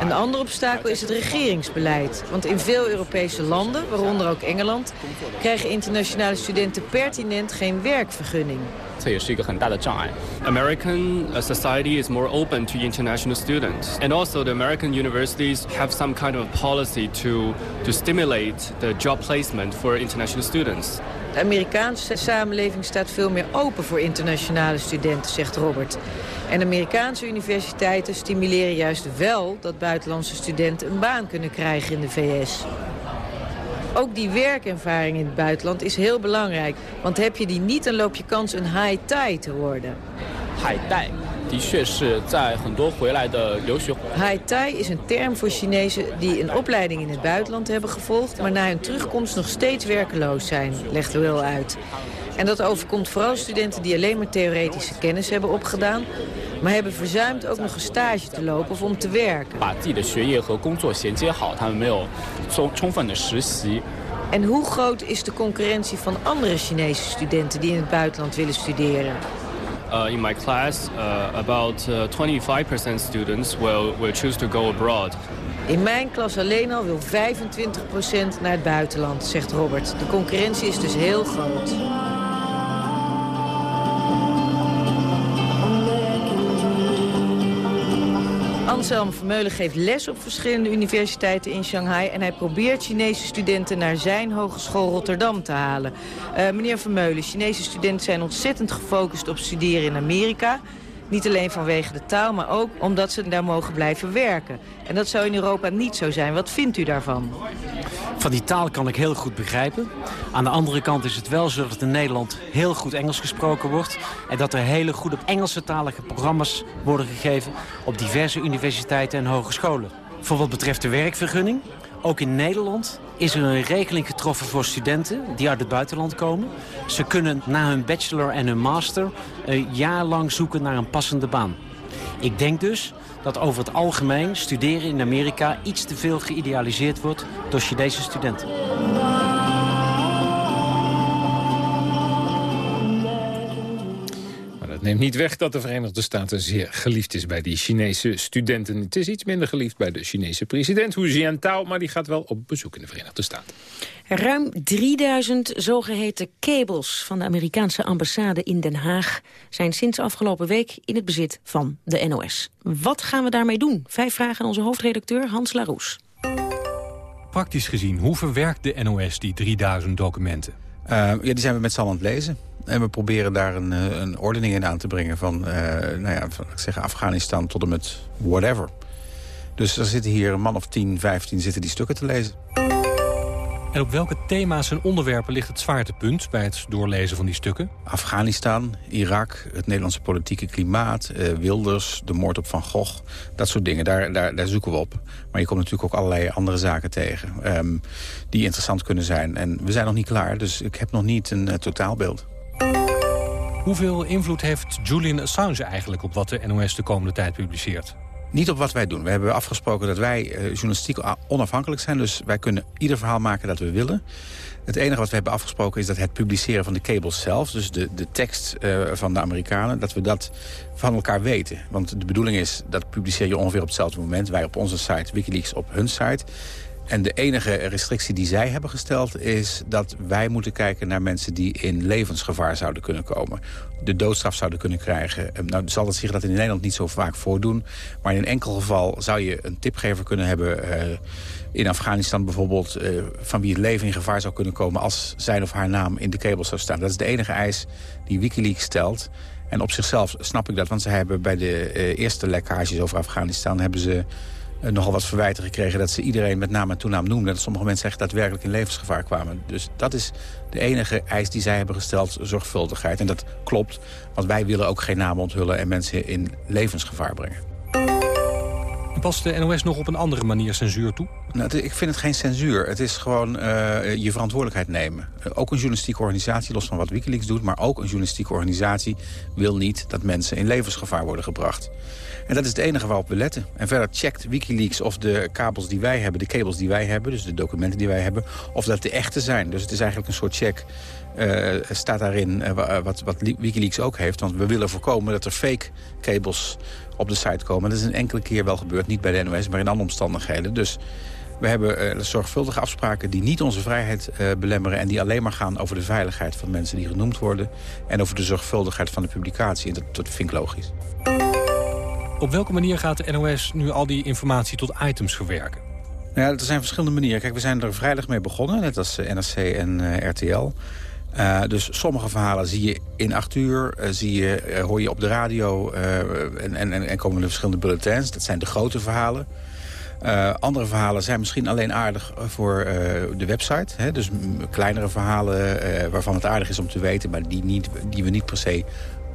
Een ander obstakel is het regeringsbeleid. Want in veel Europese landen, waaronder ook Engeland... krijgen internationale studenten pertinent geen werkvergunning. American eh, society is more open to international students. And also the American universities have some kind of policy to, to stimulate the job placement for international students. De Amerikaanse samenleving staat veel meer open voor internationale studenten, zegt Robert. En Amerikaanse universiteiten stimuleren juist wel dat buitenlandse studenten een baan kunnen krijgen in de VS. Ook die werkervaring in het buitenland is heel belangrijk. Want heb je die niet, dan loop je kans een high tie te worden. High tie. Tie is een term voor Chinezen die een opleiding in het buitenland hebben gevolgd... maar na hun terugkomst nog steeds werkeloos zijn, legt Will uit. En dat overkomt vooral studenten die alleen maar theoretische kennis hebben opgedaan... maar hebben verzuimd ook nog een stage te lopen of om te werken. En hoe groot is de concurrentie van andere Chinese studenten die in het buitenland willen studeren? Uh, in my class, uh, about uh, 25% students will, will choose to go abroad. In mijn klas alleen al wil 25% naar het buitenland, zegt Robert. De concurrentie is dus heel groot. Anselm Vermeulen geeft les op verschillende universiteiten in Shanghai... en hij probeert Chinese studenten naar zijn hogeschool Rotterdam te halen. Uh, meneer Vermeulen, Chinese studenten zijn ontzettend gefocust op studeren in Amerika... Niet alleen vanwege de taal, maar ook omdat ze daar mogen blijven werken. En dat zou in Europa niet zo zijn. Wat vindt u daarvan? Van die taal kan ik heel goed begrijpen. Aan de andere kant is het wel zo dat in Nederland heel goed Engels gesproken wordt. En dat er hele goede Engelse-talige programma's worden gegeven op diverse universiteiten en hogescholen. Voor wat betreft de werkvergunning, ook in Nederland is er een regeling getroffen voor studenten die uit het buitenland komen. Ze kunnen na hun bachelor en hun master een jaar lang zoeken naar een passende baan. Ik denk dus dat over het algemeen studeren in Amerika iets te veel geïdealiseerd wordt door Chinese studenten. Neemt niet weg dat de Verenigde Staten zeer geliefd is bij die Chinese studenten. Het is iets minder geliefd bij de Chinese president Hu Jintao, maar die gaat wel op bezoek in de Verenigde Staten. Ruim 3000 zogeheten cables van de Amerikaanse ambassade in Den Haag... zijn sinds afgelopen week in het bezit van de NOS. Wat gaan we daarmee doen? Vijf vragen aan onze hoofdredacteur Hans Laroes. Praktisch gezien, hoe verwerkt de NOS die 3000 documenten? Uh, ja, die zijn we met z'n allen aan het lezen. En we proberen daar een, een ordening in aan te brengen van, uh, nou ja, van ik zeg, Afghanistan tot en met whatever. Dus er zitten hier een man of 10, 15 zitten die stukken te lezen. En op welke thema's en onderwerpen ligt het zwaartepunt bij het doorlezen van die stukken? Afghanistan, Irak, het Nederlandse politieke klimaat, uh, Wilders, de moord op Van Gogh. Dat soort dingen, daar, daar, daar zoeken we op. Maar je komt natuurlijk ook allerlei andere zaken tegen um, die interessant kunnen zijn. En we zijn nog niet klaar, dus ik heb nog niet een uh, totaalbeeld. Hoeveel invloed heeft Julian Assange eigenlijk op wat de NOS de komende tijd publiceert? Niet op wat wij doen. We hebben afgesproken dat wij uh, journalistiek onafhankelijk zijn. Dus wij kunnen ieder verhaal maken dat we willen. Het enige wat we hebben afgesproken is dat het publiceren van de cables zelf... dus de, de tekst uh, van de Amerikanen, dat we dat van elkaar weten. Want de bedoeling is, dat publiceer je ongeveer op hetzelfde moment. Wij op onze site, Wikileaks op hun site. En de enige restrictie die zij hebben gesteld is dat wij moeten kijken naar mensen die in levensgevaar zouden kunnen komen. De doodstraf zouden kunnen krijgen. Nou zal dat zich dat in Nederland niet zo vaak voordoen. Maar in een enkel geval zou je een tipgever kunnen hebben... Uh, in Afghanistan bijvoorbeeld, uh, van wie het leven in gevaar zou kunnen komen... als zijn of haar naam in de kabels zou staan. Dat is de enige eis die Wikileaks stelt. En op zichzelf snap ik dat, want ze hebben bij de uh, eerste lekkages over Afghanistan... hebben ze nogal wat verwijten gekregen... dat ze iedereen met naam en toenaam noemden. Dat sommige mensen echt daadwerkelijk in levensgevaar kwamen. Dus dat is de enige eis die zij hebben gesteld, zorgvuldigheid. En dat klopt, want wij willen ook geen namen onthullen... en mensen in levensgevaar brengen. Past de NOS nog op een andere manier censuur toe? Nou, ik vind het geen censuur. Het is gewoon uh, je verantwoordelijkheid nemen. Ook een journalistieke organisatie, los van wat Wikileaks doet... maar ook een journalistieke organisatie wil niet dat mensen in levensgevaar worden gebracht. En dat is het enige waarop we letten. En verder checkt Wikileaks of de kabels die wij hebben, de cables die wij hebben... dus de documenten die wij hebben, of dat de echte zijn. Dus het is eigenlijk een soort check uh, staat daarin uh, wat, wat Wikileaks ook heeft. Want we willen voorkomen dat er fake cables op de site komen. Dat is een enkele keer wel gebeurd, niet bij de NOS, maar in andere omstandigheden. Dus we hebben uh, zorgvuldige afspraken die niet onze vrijheid belemmeren... en die alleen maar gaan over de veiligheid van mensen die genoemd worden... en over de zorgvuldigheid van de publicatie. En dat, dat vind ik logisch. Op welke manier gaat de NOS nu al die informatie tot items verwerken? Nou ja, er zijn verschillende manieren. Kijk, we zijn er vrijdag mee begonnen, net als NRC en RTL... Uh, dus sommige verhalen zie je in acht uur, uh, zie je, uh, hoor je op de radio en, en, en komen er verschillende bulletins. Dat zijn de grote verhalen. andere verhalen zijn misschien alleen aardig voor de website. Hè? Dus kleinere verhalen waarvan het aardig is om te weten... maar die, niet, die we niet per se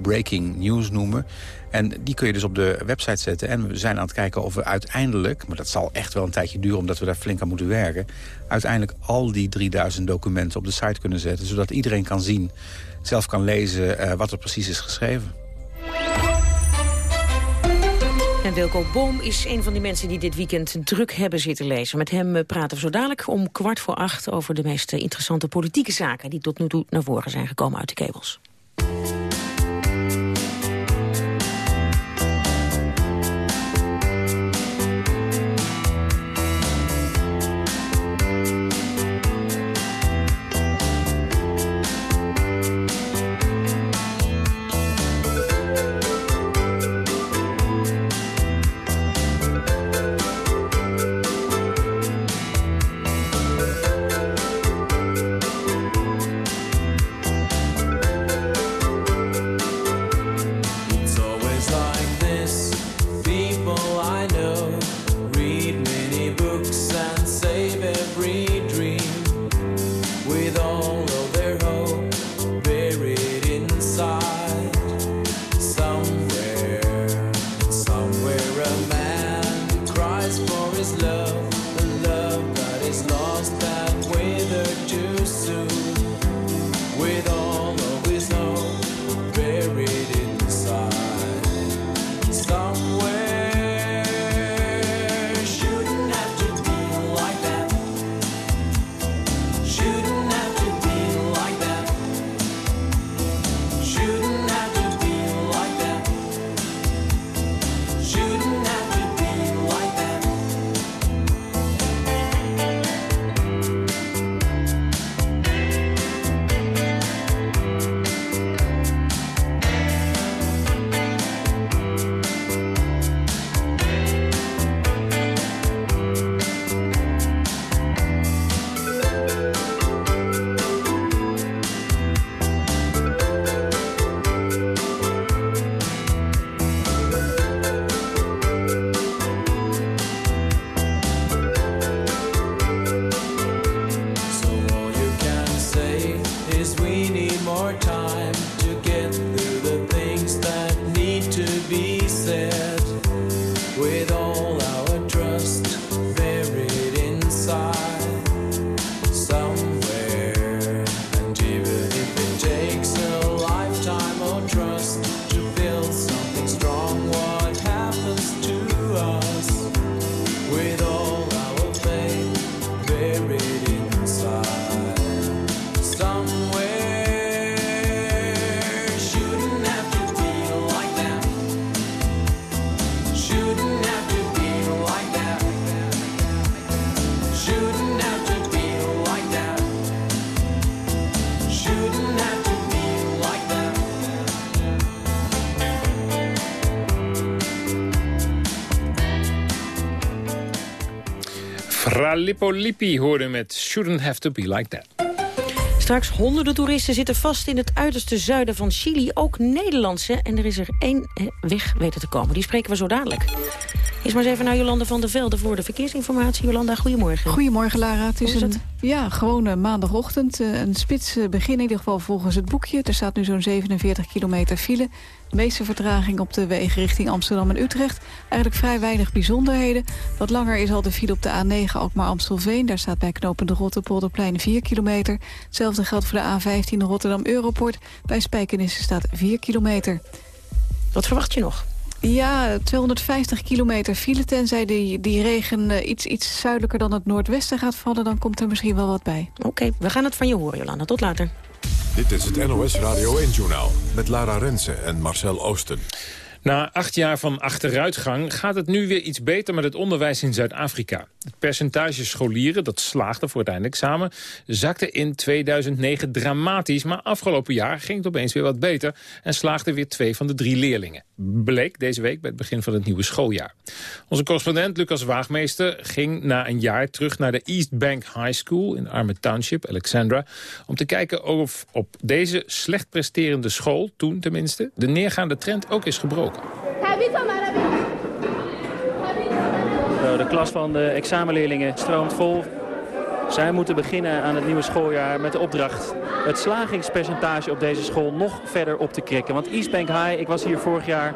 breaking news noemen. En die kun je dus op de website zetten. En we zijn aan het kijken of we uiteindelijk... maar dat zal echt wel een tijdje duren omdat we daar flink aan moeten werken... uiteindelijk al die 3000 documenten op de site kunnen zetten... zodat iedereen kan zien, zelf kan lezen uh, wat er precies is geschreven. En Wilco Boom is een van die mensen die dit weekend druk hebben zitten lezen. Met hem eh, praten we zo dadelijk om kwart voor acht... over de meest interessante politieke zaken... die tot nu toe naar voren zijn gekomen uit de kabels. Lippo Lippi hoorde met Shouldn't Have To Be Like That. Straks honderden toeristen zitten vast in het uiterste zuiden van Chili. Ook Nederlandse. En er is er één eh, weg weten te komen. Die spreken we zo dadelijk. Eerst maar eens even naar Jolanda van der Velde voor de verkeersinformatie. Jolanda, goedemorgen. Goedemorgen, Lara. Het is, is een het? Ja, gewone maandagochtend. eh, Een spits eh, begin in ieder geval volgens het boekje. Er staat nu zo'n 47 kilometer file. De meeste vertraging op de wegen richting Amsterdam en Utrecht. Eigenlijk vrij weinig bijzonderheden. Wat langer is al de file op de A9 Alkmaar-Amstelveen. Daar staat bij knopende Rotterpolderplein 4 kilometer. Hetzelfde geldt voor de A15 Rotterdam-Europort. Bij Spijkenisse staat 4 kilometer. Wat verwacht je nog? Ja, 250 kilometer file. Tenzij die, die regen eh, iets, iets zuidelijker dan het noordwesten gaat vallen... dan komt er misschien wel wat bij. Oké, we gaan het van je horen, Jolanda. Tot later. Dit is het NOS Radio 1-journaal met Lara Rensen en Marcel Oosten. Na acht jaar van achteruitgang gaat het nu weer iets beter met het onderwijs in Zuid-Afrika. Het percentage scholieren dat slaagde voor het eindexamen zakte in 2009 dramatisch. Maar afgelopen jaar ging het opeens weer wat beter en slaagden weer twee van de drie leerlingen. Bleek deze week bij het begin van het nieuwe schooljaar. Onze correspondent Lucas Waagmeester ging na een jaar terug naar de East Bank High School in Arme Township, Alexandra, om te kijken of op deze slecht presterende school, toen tenminste, de neergaande trend ook is gebroken. De klas van de examenleerlingen stroomt vol. Zij moeten beginnen aan het nieuwe schooljaar met de opdracht... het slagingspercentage op deze school nog verder op te krikken. Want Eastbank High, ik was hier vorig jaar,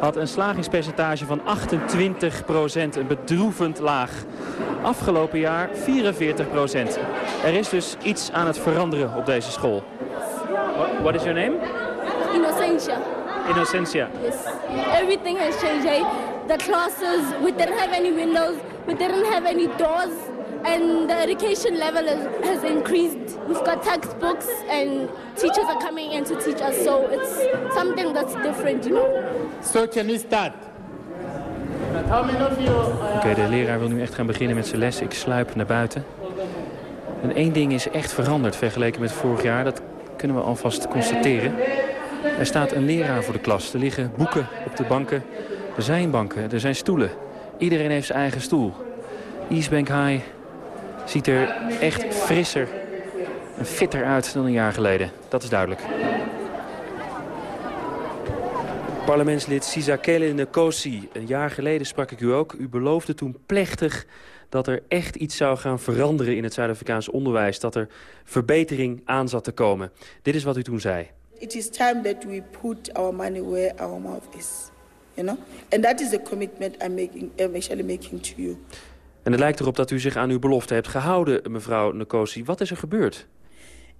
had een slagingspercentage van 28 procent. Een bedroevend laag. Afgelopen jaar 44 procent. Er is dus iets aan het veranderen op deze school. What is your name? Innocentia. Innocentia. Yes. Everything has changed. eh? The classes, we didn't have any windows, we didn't have any doors, and the education level is, has increased. We've got textbooks, and teachers are coming in to teach us, so it's something that's different, you know. So can we start? How many of you... Oké, de leraar wil nu echt gaan beginnen met zijn les. Ik sluip naar buiten. En één ding is echt veranderd vergeleken met vorig jaar. Dat kunnen we alvast constateren. Er staat een leraar voor de klas. Er liggen boeken op de banken. Er zijn banken, er zijn stoelen. Iedereen heeft zijn eigen stoel. Eastbank High ziet er echt frisser en fitter uit dan een jaar geleden. Dat is duidelijk. Parlementslid Sizakele Nkosi. Een jaar geleden sprak ik u ook. U beloofde toen plechtig dat er echt iets zou gaan veranderen in het Zuid-Afrikaans onderwijs. Dat er verbetering aan zat te komen. Dit is wat u toen zei. It is time that we put our money where our mouth is, you know? And that is a commitment I'm, making, I'm actually making to you. En het lijkt erop dat u zich aan uw belofte hebt gehouden, mevrouw Nkosi. Wat is er gebeurd?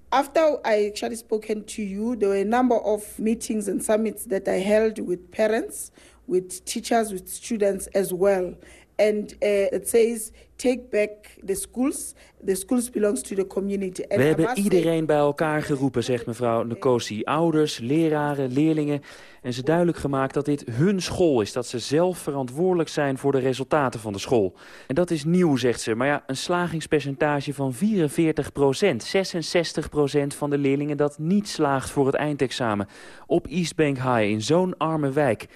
After I actually spoken to you, there were a number of meetings and summits that I held with parents, with teachers, with students as well. And uh, it says, take back the schools. The schools belongs to the community. And We hebben iedereen bij elkaar geroepen, zegt mevrouw Nkosi. Ouders, leraren, leerlingen. En ze duidelijk gemaakt dat dit hun school is. Dat ze zelf verantwoordelijk zijn voor de resultaten van de school. En dat is nieuw, zegt ze. Maar ja, een slagingspercentage van 44 procent. 66 procent van de leerlingen dat niet slaagt voor het eindexamen. Op Eastbank High, in zo'n arme wijk.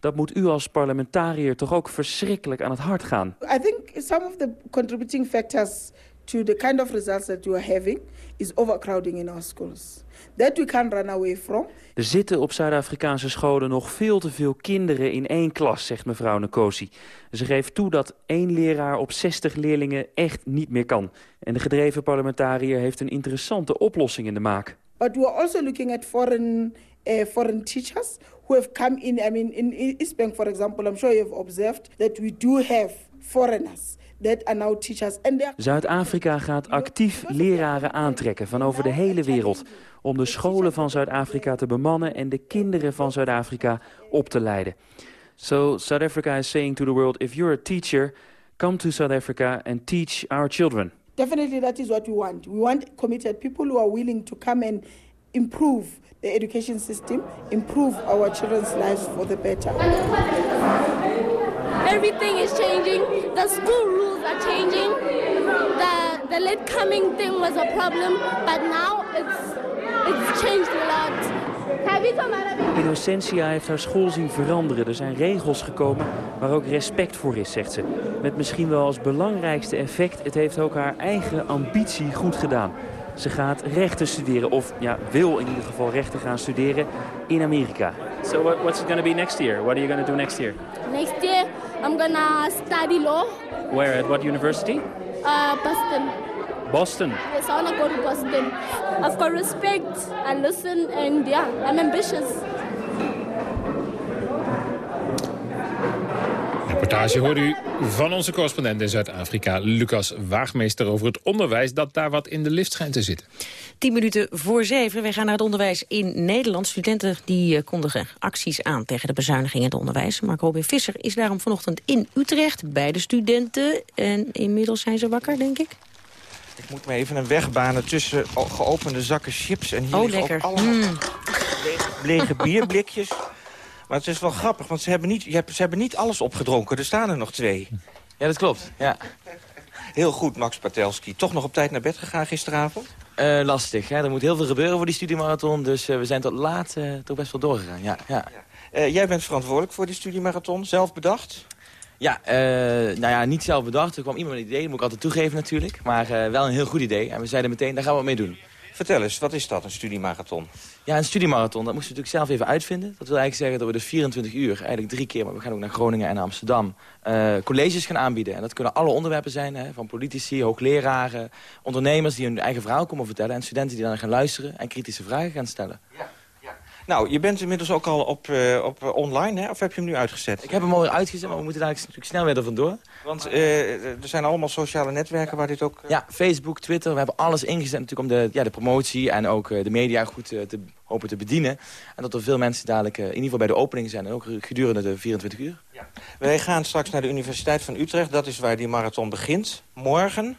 Dat moet u als parlementariër toch ook verschrikkelijk aan het hart gaan. I think some of the contributing factors to the kind of results that you are having is overcrowding in our schools. That we can't run away from. Er zitten op Zuid-Afrikaanse scholen nog veel te veel kinderen in één klas, zegt mevrouw Nkosi. Ze geeft toe dat één leraar op 60 leerlingen echt niet meer kan. En de gedreven parlementariër heeft een interessante oplossing in de maak. But we are also looking at foreign uh, foreign teachers who have come in. I mean, in in East Bank, for example, I'm sure you have observed that we do have foreigners that are now teachers, and they are Zuid-Afrika gaat actief leraren aantrekken van over de hele wereld... om de scholen van Zuid-Afrika te bemannen en de kinderen van Zuid-Afrika op te leiden. So South Africa is saying to the world, if you're a teacher, come to South Africa and teach our children. Definitely, that is what we want. We want committed people who are willing to come and improve the education system, improve our children's lives for the better. Everything is changing. The school rules are changing. The the late coming thing was a problem, but now it's it's changed a lot. Innocentia heeft haar school zien veranderen. Er zijn regels gekomen waar ook respect voor is, zegt ze. Met misschien wel als belangrijkste effect, het heeft ook haar eigen ambitie goed gedaan. Ze gaat rechten studeren, of ja, wil in ieder geval rechten gaan studeren in Amerika. So what, what's it going to be next year? What are you going to do next year? Next year, I'm gonna study law. Where, at what university? Uh, Boston. Boston. Yes, I wanna go to Boston. I've got respect and listen, and yeah, I'm ambitious. Reportage hoorde u van onze correspondent in Zuid-Afrika, Lucas Waagmeester, over het onderwijs dat daar wat in de lift schijnt te zitten. Tien minuten voor zeven. Wij gaan naar het onderwijs in Nederland. Studenten die eh, kondigen acties aan tegen de bezuinigingen in het onderwijs. Mark Robin Visser is daarom vanochtend in Utrecht bij de studenten. En inmiddels zijn ze wakker, denk ik. Ik moet me even een weg banen tussen geopende zakken chips. En hier Oh, liggen ook lekker. allemaal Mm. lege, lege bierblikjes. Maar het is wel grappig, want ze hebben, niet, je hebt, ze hebben niet alles opgedronken. Er staan er nog twee. Ja, dat klopt. Ja. Heel goed, Max Patelski. Toch nog op tijd naar bed gegaan gisteravond? Eh, lastig. Hè? Er moet heel veel gebeuren voor die studiemarathon. Dus eh, we zijn tot laat eh, toch best wel doorgegaan. Ja, ja. Jij bent verantwoordelijk voor die studiemarathon. Zelf bedacht? Ja, nou ja, niet zelf bedacht. Er kwam iemand met een idee, dat moet ik altijd toegeven natuurlijk. Maar wel een heel goed idee. En we zeiden meteen, daar gaan we wat mee doen. Vertel eens, wat is dat, een studiemarathon? Ja, een studiemarathon, dat moesten we natuurlijk zelf even uitvinden. Dat wil eigenlijk zeggen dat we dus 24 uur, eigenlijk drie keer... maar we gaan ook naar Groningen en naar Amsterdam, eh, colleges gaan aanbieden. En dat kunnen alle onderwerpen zijn, hè, van politici, hoogleraren... ondernemers die hun eigen verhaal komen vertellen... en studenten die dan gaan luisteren en kritische vragen gaan stellen. Nou, je bent inmiddels ook al op, eh, op eh, online, hè? Of heb je hem nu uitgezet? Ik heb hem al uitgezet, maar we moeten daar natuurlijk snel weer er vandoor. Want eh, er zijn allemaal sociale netwerken waar dit ook... Ja, Facebook, Twitter, we hebben alles ingezet natuurlijk om de, ja, de promotie en ook de media goed te hopen te bedienen. En dat er veel mensen dadelijk, in ieder geval bij de opening zijn en ook gedurende de 24 uur. Wij gaan straks naar de Universiteit van Utrecht. Dat is waar die marathon begint. Morgen?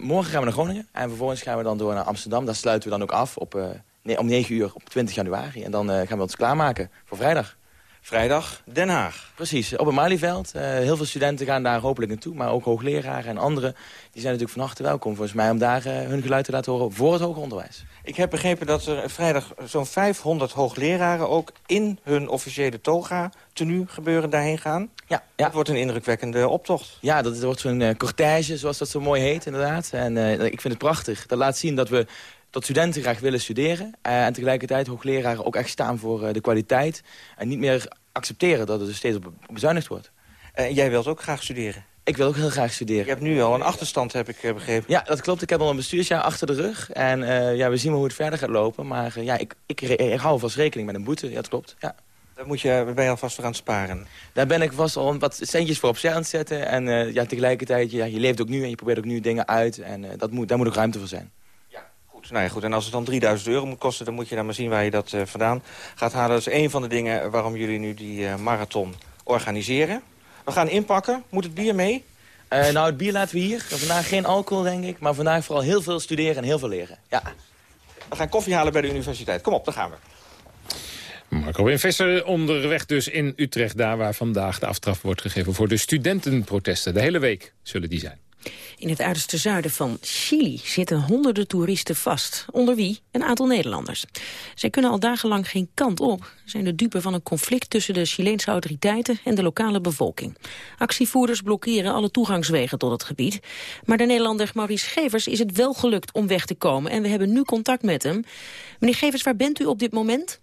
Morgen gaan we naar Groningen en vervolgens gaan we dan door naar Amsterdam. Daar sluiten we dan ook af op, nee, om 9 uur op 20 januari. En dan eh, gaan we ons klaarmaken voor vrijdag. Vrijdag Den Haag. Precies, op het Malieveld. Eh, heel veel studenten gaan daar hopelijk naartoe. Maar ook hoogleraren en anderen die zijn natuurlijk van harte welkom volgens mij... om daar eh, hun geluid te laten horen voor het hoger onderwijs. Ik heb begrepen dat er vrijdag zo'n 500 hoogleraren... ook in hun officiële toga tenue gebeuren daarheen gaan. Ja, Dat wordt een indrukwekkende optocht. Ja, dat, dat wordt zo'n cortège, zoals dat zo mooi heet, inderdaad. En ik vind het prachtig. Dat laat zien dat we dat studenten graag willen studeren. eh, en tegelijkertijd hoogleraren ook echt staan voor eh, de kwaliteit. En niet meer accepteren dat er dus steeds op, bezuinigd wordt. En jij wilt ook graag studeren? Ik wil ook heel graag studeren. Je hebt nu al een achterstand, heb ik eh, begrepen. Ja, dat klopt. Ik heb al een bestuursjaar achter de rug. En eh, ja, we zien wel hoe het verder gaat lopen. Maar eh, ja, ik, ik, hou vast rekening met een boete. Ja, dat klopt. Ja. Daar moet je, ben je alvast voor aan het sparen. Daar ben ik vast al wat centjes voor opzij aan het zetten. En eh, ja, tegelijkertijd, ja, je leeft ook nu en je probeert ook nu dingen uit. En eh, dat moet, daar moet ook ruimte voor zijn. Nou ja, goed. En als het dan 3000 euro moet kosten, dan moet je dan maar zien waar je dat eh, vandaan gaat halen. Dat is een van de dingen waarom jullie nu die eh, marathon organiseren. We gaan inpakken. Moet het bier mee? Eh, nou, het bier laten we hier. Vandaag geen alcohol, denk ik. Maar vandaag vooral heel veel studeren en heel veel leren. Ja. We gaan koffie halen bij de universiteit. Kom op, daar gaan we. Marco Visser onderweg dus in Utrecht... daar waar vandaag de aftrap wordt gegeven voor de studentenprotesten. De hele week zullen die zijn. In het uiterste zuiden van Chili zitten honderden toeristen vast. Onder wie een aantal Nederlanders. Zij kunnen al dagenlang geen kant op. Zijn de dupe van een conflict tussen de Chileense autoriteiten en de lokale bevolking. Actievoerders blokkeren alle toegangswegen tot het gebied. Maar de Nederlander Maurice Gevers is het wel gelukt om weg te komen. En we hebben nu contact met hem. Meneer Gevers, waar bent u op dit moment?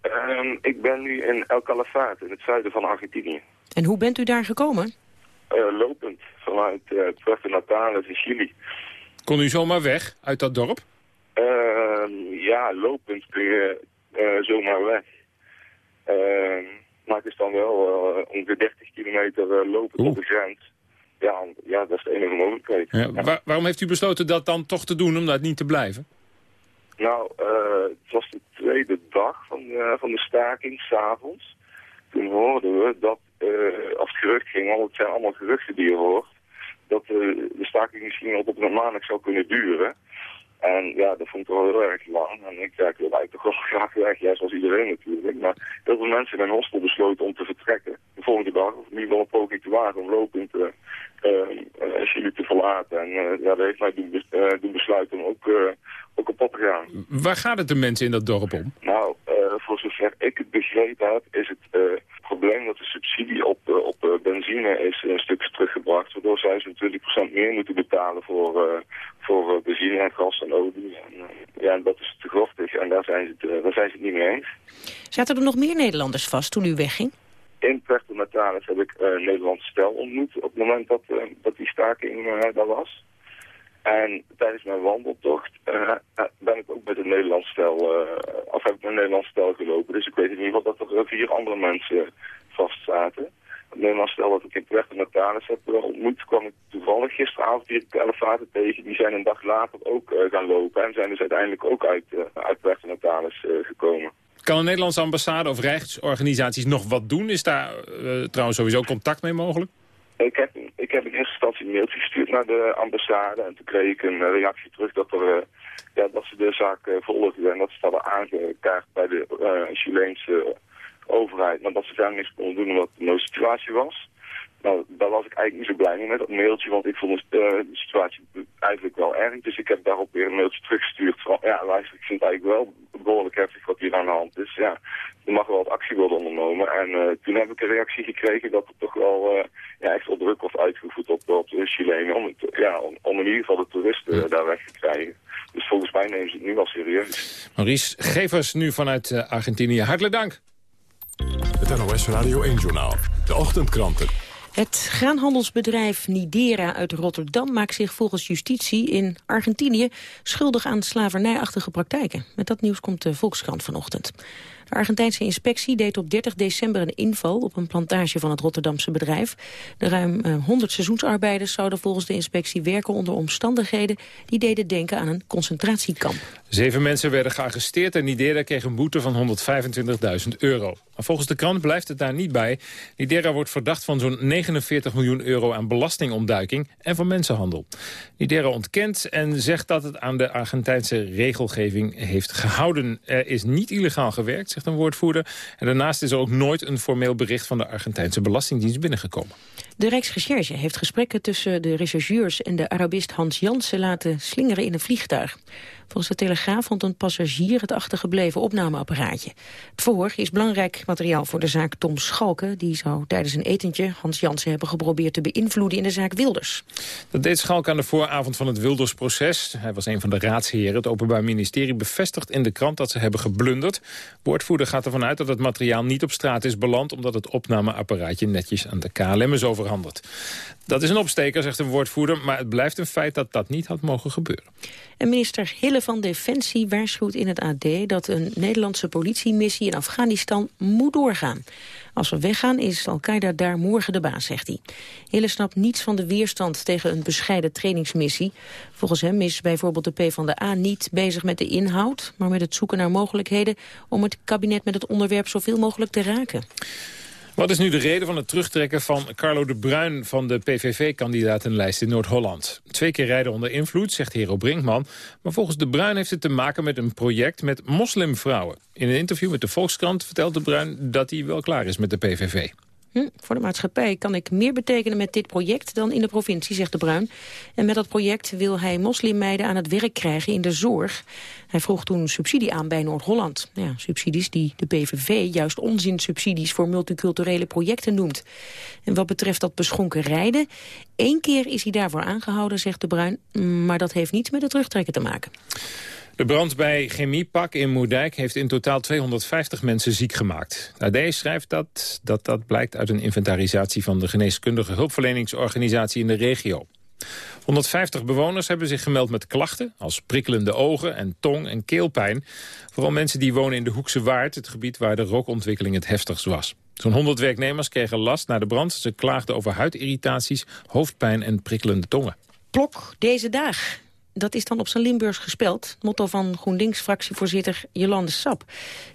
Ehm, ik ben nu in El Calafate, in het zuiden van Argentinië. En hoe bent u daar gekomen? Eh, lopend vanuit uh, Puerto Natales in Chili. Kon u zomaar weg uit dat dorp? Ehm, ja, lopend kun je eh, zomaar weg. Ehm, maar het is dan wel eh, ongeveer 30 kilometer uh, lopen tot de grens. Ja, ja, dat is de enige mogelijkheid. Ja, waar, waarom heeft u besloten dat dan toch te doen, om dat niet te blijven? Nou, het was de tweede dag van, van de staking, s'avonds. Toen hoorden we dat uh, als het gerucht ging, want het zijn allemaal geruchten die je hoort, dat uh, de staking misschien wel tot een maand zou kunnen duren. En ja, dat vond ik wel heel erg lang. En ik, ik wil eigenlijk toch wel graag weg, ja, zoals iedereen natuurlijk. Maar heel veel mensen in een hostel besloten om te vertrekken. De volgende dag, of in ieder geval een poging te wagen om lopend uh, Chili te verlaten. En ja, dat heeft mij doen, doen besluiten om ook, ook op pad te gaan. Waar gaat het de mensen in dat dorp om? Nou, voor zover ik het begrepen heb, is het probleem dat de subsidie op, uh, op uh, benzine is een stukje teruggebracht. Waardoor zij zo'n 20% meer moeten betalen voor, uh, voor benzine en gas en olie. En, ja, dat is te groftig en daar zijn, ze het, daar zijn ze het niet mee eens. Zaten er nog meer Nederlanders vast toen u wegging? In Puerto Natales heb ik een Nederlandse stel ontmoet op het moment dat, dat die staking daar was. En tijdens mijn wandeltocht ben ik ook met een Nederlands stel, of heb ik een Nederlands stel gelopen. Dus ik weet in ieder geval dat er vier andere mensen vast zaten. Het Nederlands stel dat ik in Puerto Natales heb ontmoet, kwam ik toevallig gisteravond hier de elevaten tegen. Die zijn een dag later ook gaan lopen en zijn dus uiteindelijk ook uit, uit Puerto Natales gekomen. Kan een Nederlandse ambassade of rechtsorganisaties nog wat doen? Is daar trouwens sowieso contact mee mogelijk? Ik heb, ik heb een mailtje gestuurd naar de ambassade. En toen kreeg ik een reactie terug dat, er, uh, ja, dat ze de zaak uh, volgden. En dat ze dat hadden aangekaart bij de Chileense overheid. Maar dat ze daar niks konden doen omdat het een situatie was. Nou, daar was ik eigenlijk niet zo blij mee met dat mailtje, want ik vond de, situatie eigenlijk wel erg. Dus ik heb daarop weer een mailtje teruggestuurd van, ja luister, ik vind het eigenlijk wel behoorlijk heftig wat hier aan de hand is. Ja, er mag wel wat actie worden ondernomen. En uh, toen heb ik een reactie gekregen dat er toch wel uh, ja, echt wel druk wordt uitgevoerd op, op de Chilenen om, het, ja, om, om, in ieder geval de toeristen daar weg te krijgen. Dus volgens mij nemen ze het nu wel serieus. Maurice Gevers nu vanuit Argentinië. Hartelijk dank. Het NOS Radio 1-journaal. De ochtendkranten. Het graanhandelsbedrijf Nidera uit Rotterdam maakt zich volgens justitie in Argentinië schuldig aan slavernijachtige praktijken. Met dat nieuws komt de Volkskrant vanochtend. De Argentijnse inspectie deed op 30 december een inval op een plantage van het Rotterdamse bedrijf. De ruim 100 eh, seizoensarbeiders zouden volgens de inspectie werken onder omstandigheden die deden denken aan een concentratiekamp. Zeven mensen werden gearresteerd en Nidera kreeg een boete van 125.000 euro. Maar volgens de krant blijft het daar niet bij. Nidera wordt verdacht van zo'n 49 miljoen euro aan belastingontduiking en van mensenhandel. Nidera ontkent en zegt dat het aan de Argentijnse regelgeving heeft gehouden. Er is niet illegaal gewerkt, zegt een woordvoerder. En daarnaast is er ook nooit een formeel bericht van de Argentijnse Belastingdienst binnengekomen. De Rijksrecherche heeft gesprekken tussen de rechercheurs en de Arabist Hans Jansen laten slingeren in een vliegtuig. Volgens de Telegraaf vond een passagier het achtergebleven opnameapparaatje. Het verhoor is belangrijk materiaal voor de zaak Tom Schalken. Die zou tijdens een etentje Hans Jansen hebben geprobeerd te beïnvloeden in de zaak Wilders. Dat deed Schalken aan de vooravond van het Wilders-proces. Hij was een van de raadsheren. Het Openbaar Ministerie bevestigt in de krant dat ze hebben geblunderd. Woordvoerder gaat ervan uit dat het materiaal niet op straat is beland... omdat het opnameapparaatje netjes aan de KLM is overhandigd. Dat is een opsteker, zegt een woordvoerder, maar het blijft een feit dat dat niet had mogen gebeuren. En minister Hille van Defensie waarschuwt in het AD dat een Nederlandse politiemissie in Afghanistan moet doorgaan. Als we weggaan is Al-Qaeda daar morgen de baas, zegt hij. Hille snapt niets van de weerstand tegen een bescheiden trainingsmissie. Volgens hem is bijvoorbeeld de PvdA niet bezig met de inhoud... maar met het zoeken naar mogelijkheden om het kabinet met het onderwerp zoveel mogelijk te raken. Wat is nu de reden van het terugtrekken van Carlo de Bruin... van de PVV-kandidatenlijst in Noord-Holland? Twee keer rijden onder invloed, zegt Hero Brinkman. Maar volgens de Bruin heeft het te maken met een project met moslimvrouwen. In een interview met de Volkskrant vertelt de Bruin dat hij wel klaar is met de PVV. Hm, voor de maatschappij kan ik meer betekenen met dit project dan in de provincie, zegt De Bruin. En met dat project wil hij moslimmeiden aan het werk krijgen in de zorg. Hij vroeg toen subsidie aan bij Noord-Holland. Ja, subsidies die de PVV juist onzinsubsidies voor multiculturele projecten noemt. En wat betreft dat beschonken rijden, één keer is hij daarvoor aangehouden, zegt De Bruin. Maar dat heeft niets met het terugtrekken te maken. De brand bij Chemiepak in Moerdijk heeft in totaal 250 mensen ziek gemaakt. AD schrijft dat, dat dat blijkt uit een inventarisatie van de geneeskundige hulpverleningsorganisatie in de regio. 150 bewoners hebben zich gemeld met klachten als prikkelende ogen en tong- en keelpijn. Vooral mensen die wonen in de Hoekse Waard, het gebied waar de rookontwikkeling het heftigst was. Zo'n 100 werknemers kregen last na de brand. Ze klaagden over huidirritaties, hoofdpijn en prikkelende tongen. Plok deze dag dat is dan op zijn Limburgs gespeld. motto van GroenLinks-fractievoorzitter Jolande Sap.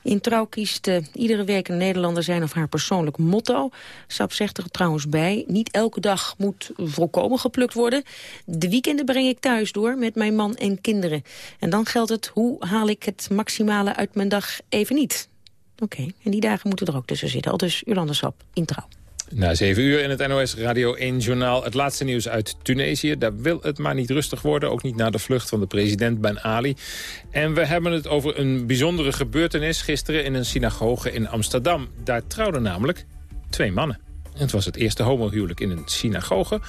In Trouw kiest uh, iedere week een Nederlander zijn of haar persoonlijk motto. Sap zegt er trouwens bij, niet elke dag moet volkomen geplukt worden. De weekenden breng ik thuis door met mijn man en kinderen. En dan geldt het, hoe haal ik het maximale uit mijn dag even niet? Oké, en die dagen moeten er ook tussen zitten. Al dus Jolande Sap in Trouw. Na zeven uur in het NOS Radio 1 Journaal. Het laatste nieuws uit Tunesië. Daar wil het maar niet rustig worden. Ook niet na de vlucht van de president Ben Ali. En we hebben het over een bijzondere gebeurtenis gisteren in een synagoge in Amsterdam. Daar trouwden namelijk twee mannen. Het was het eerste homohuwelijk in een synagoge.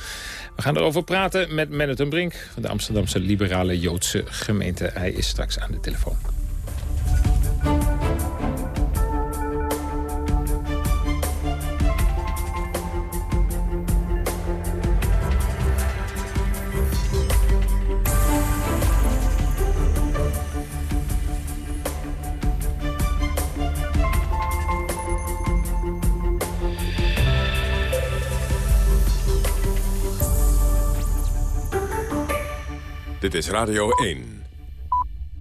We gaan erover praten met Mennet Brink van de Amsterdamse liberale Joodse gemeente. Hij is straks aan de telefoon. Dit is Radio 1.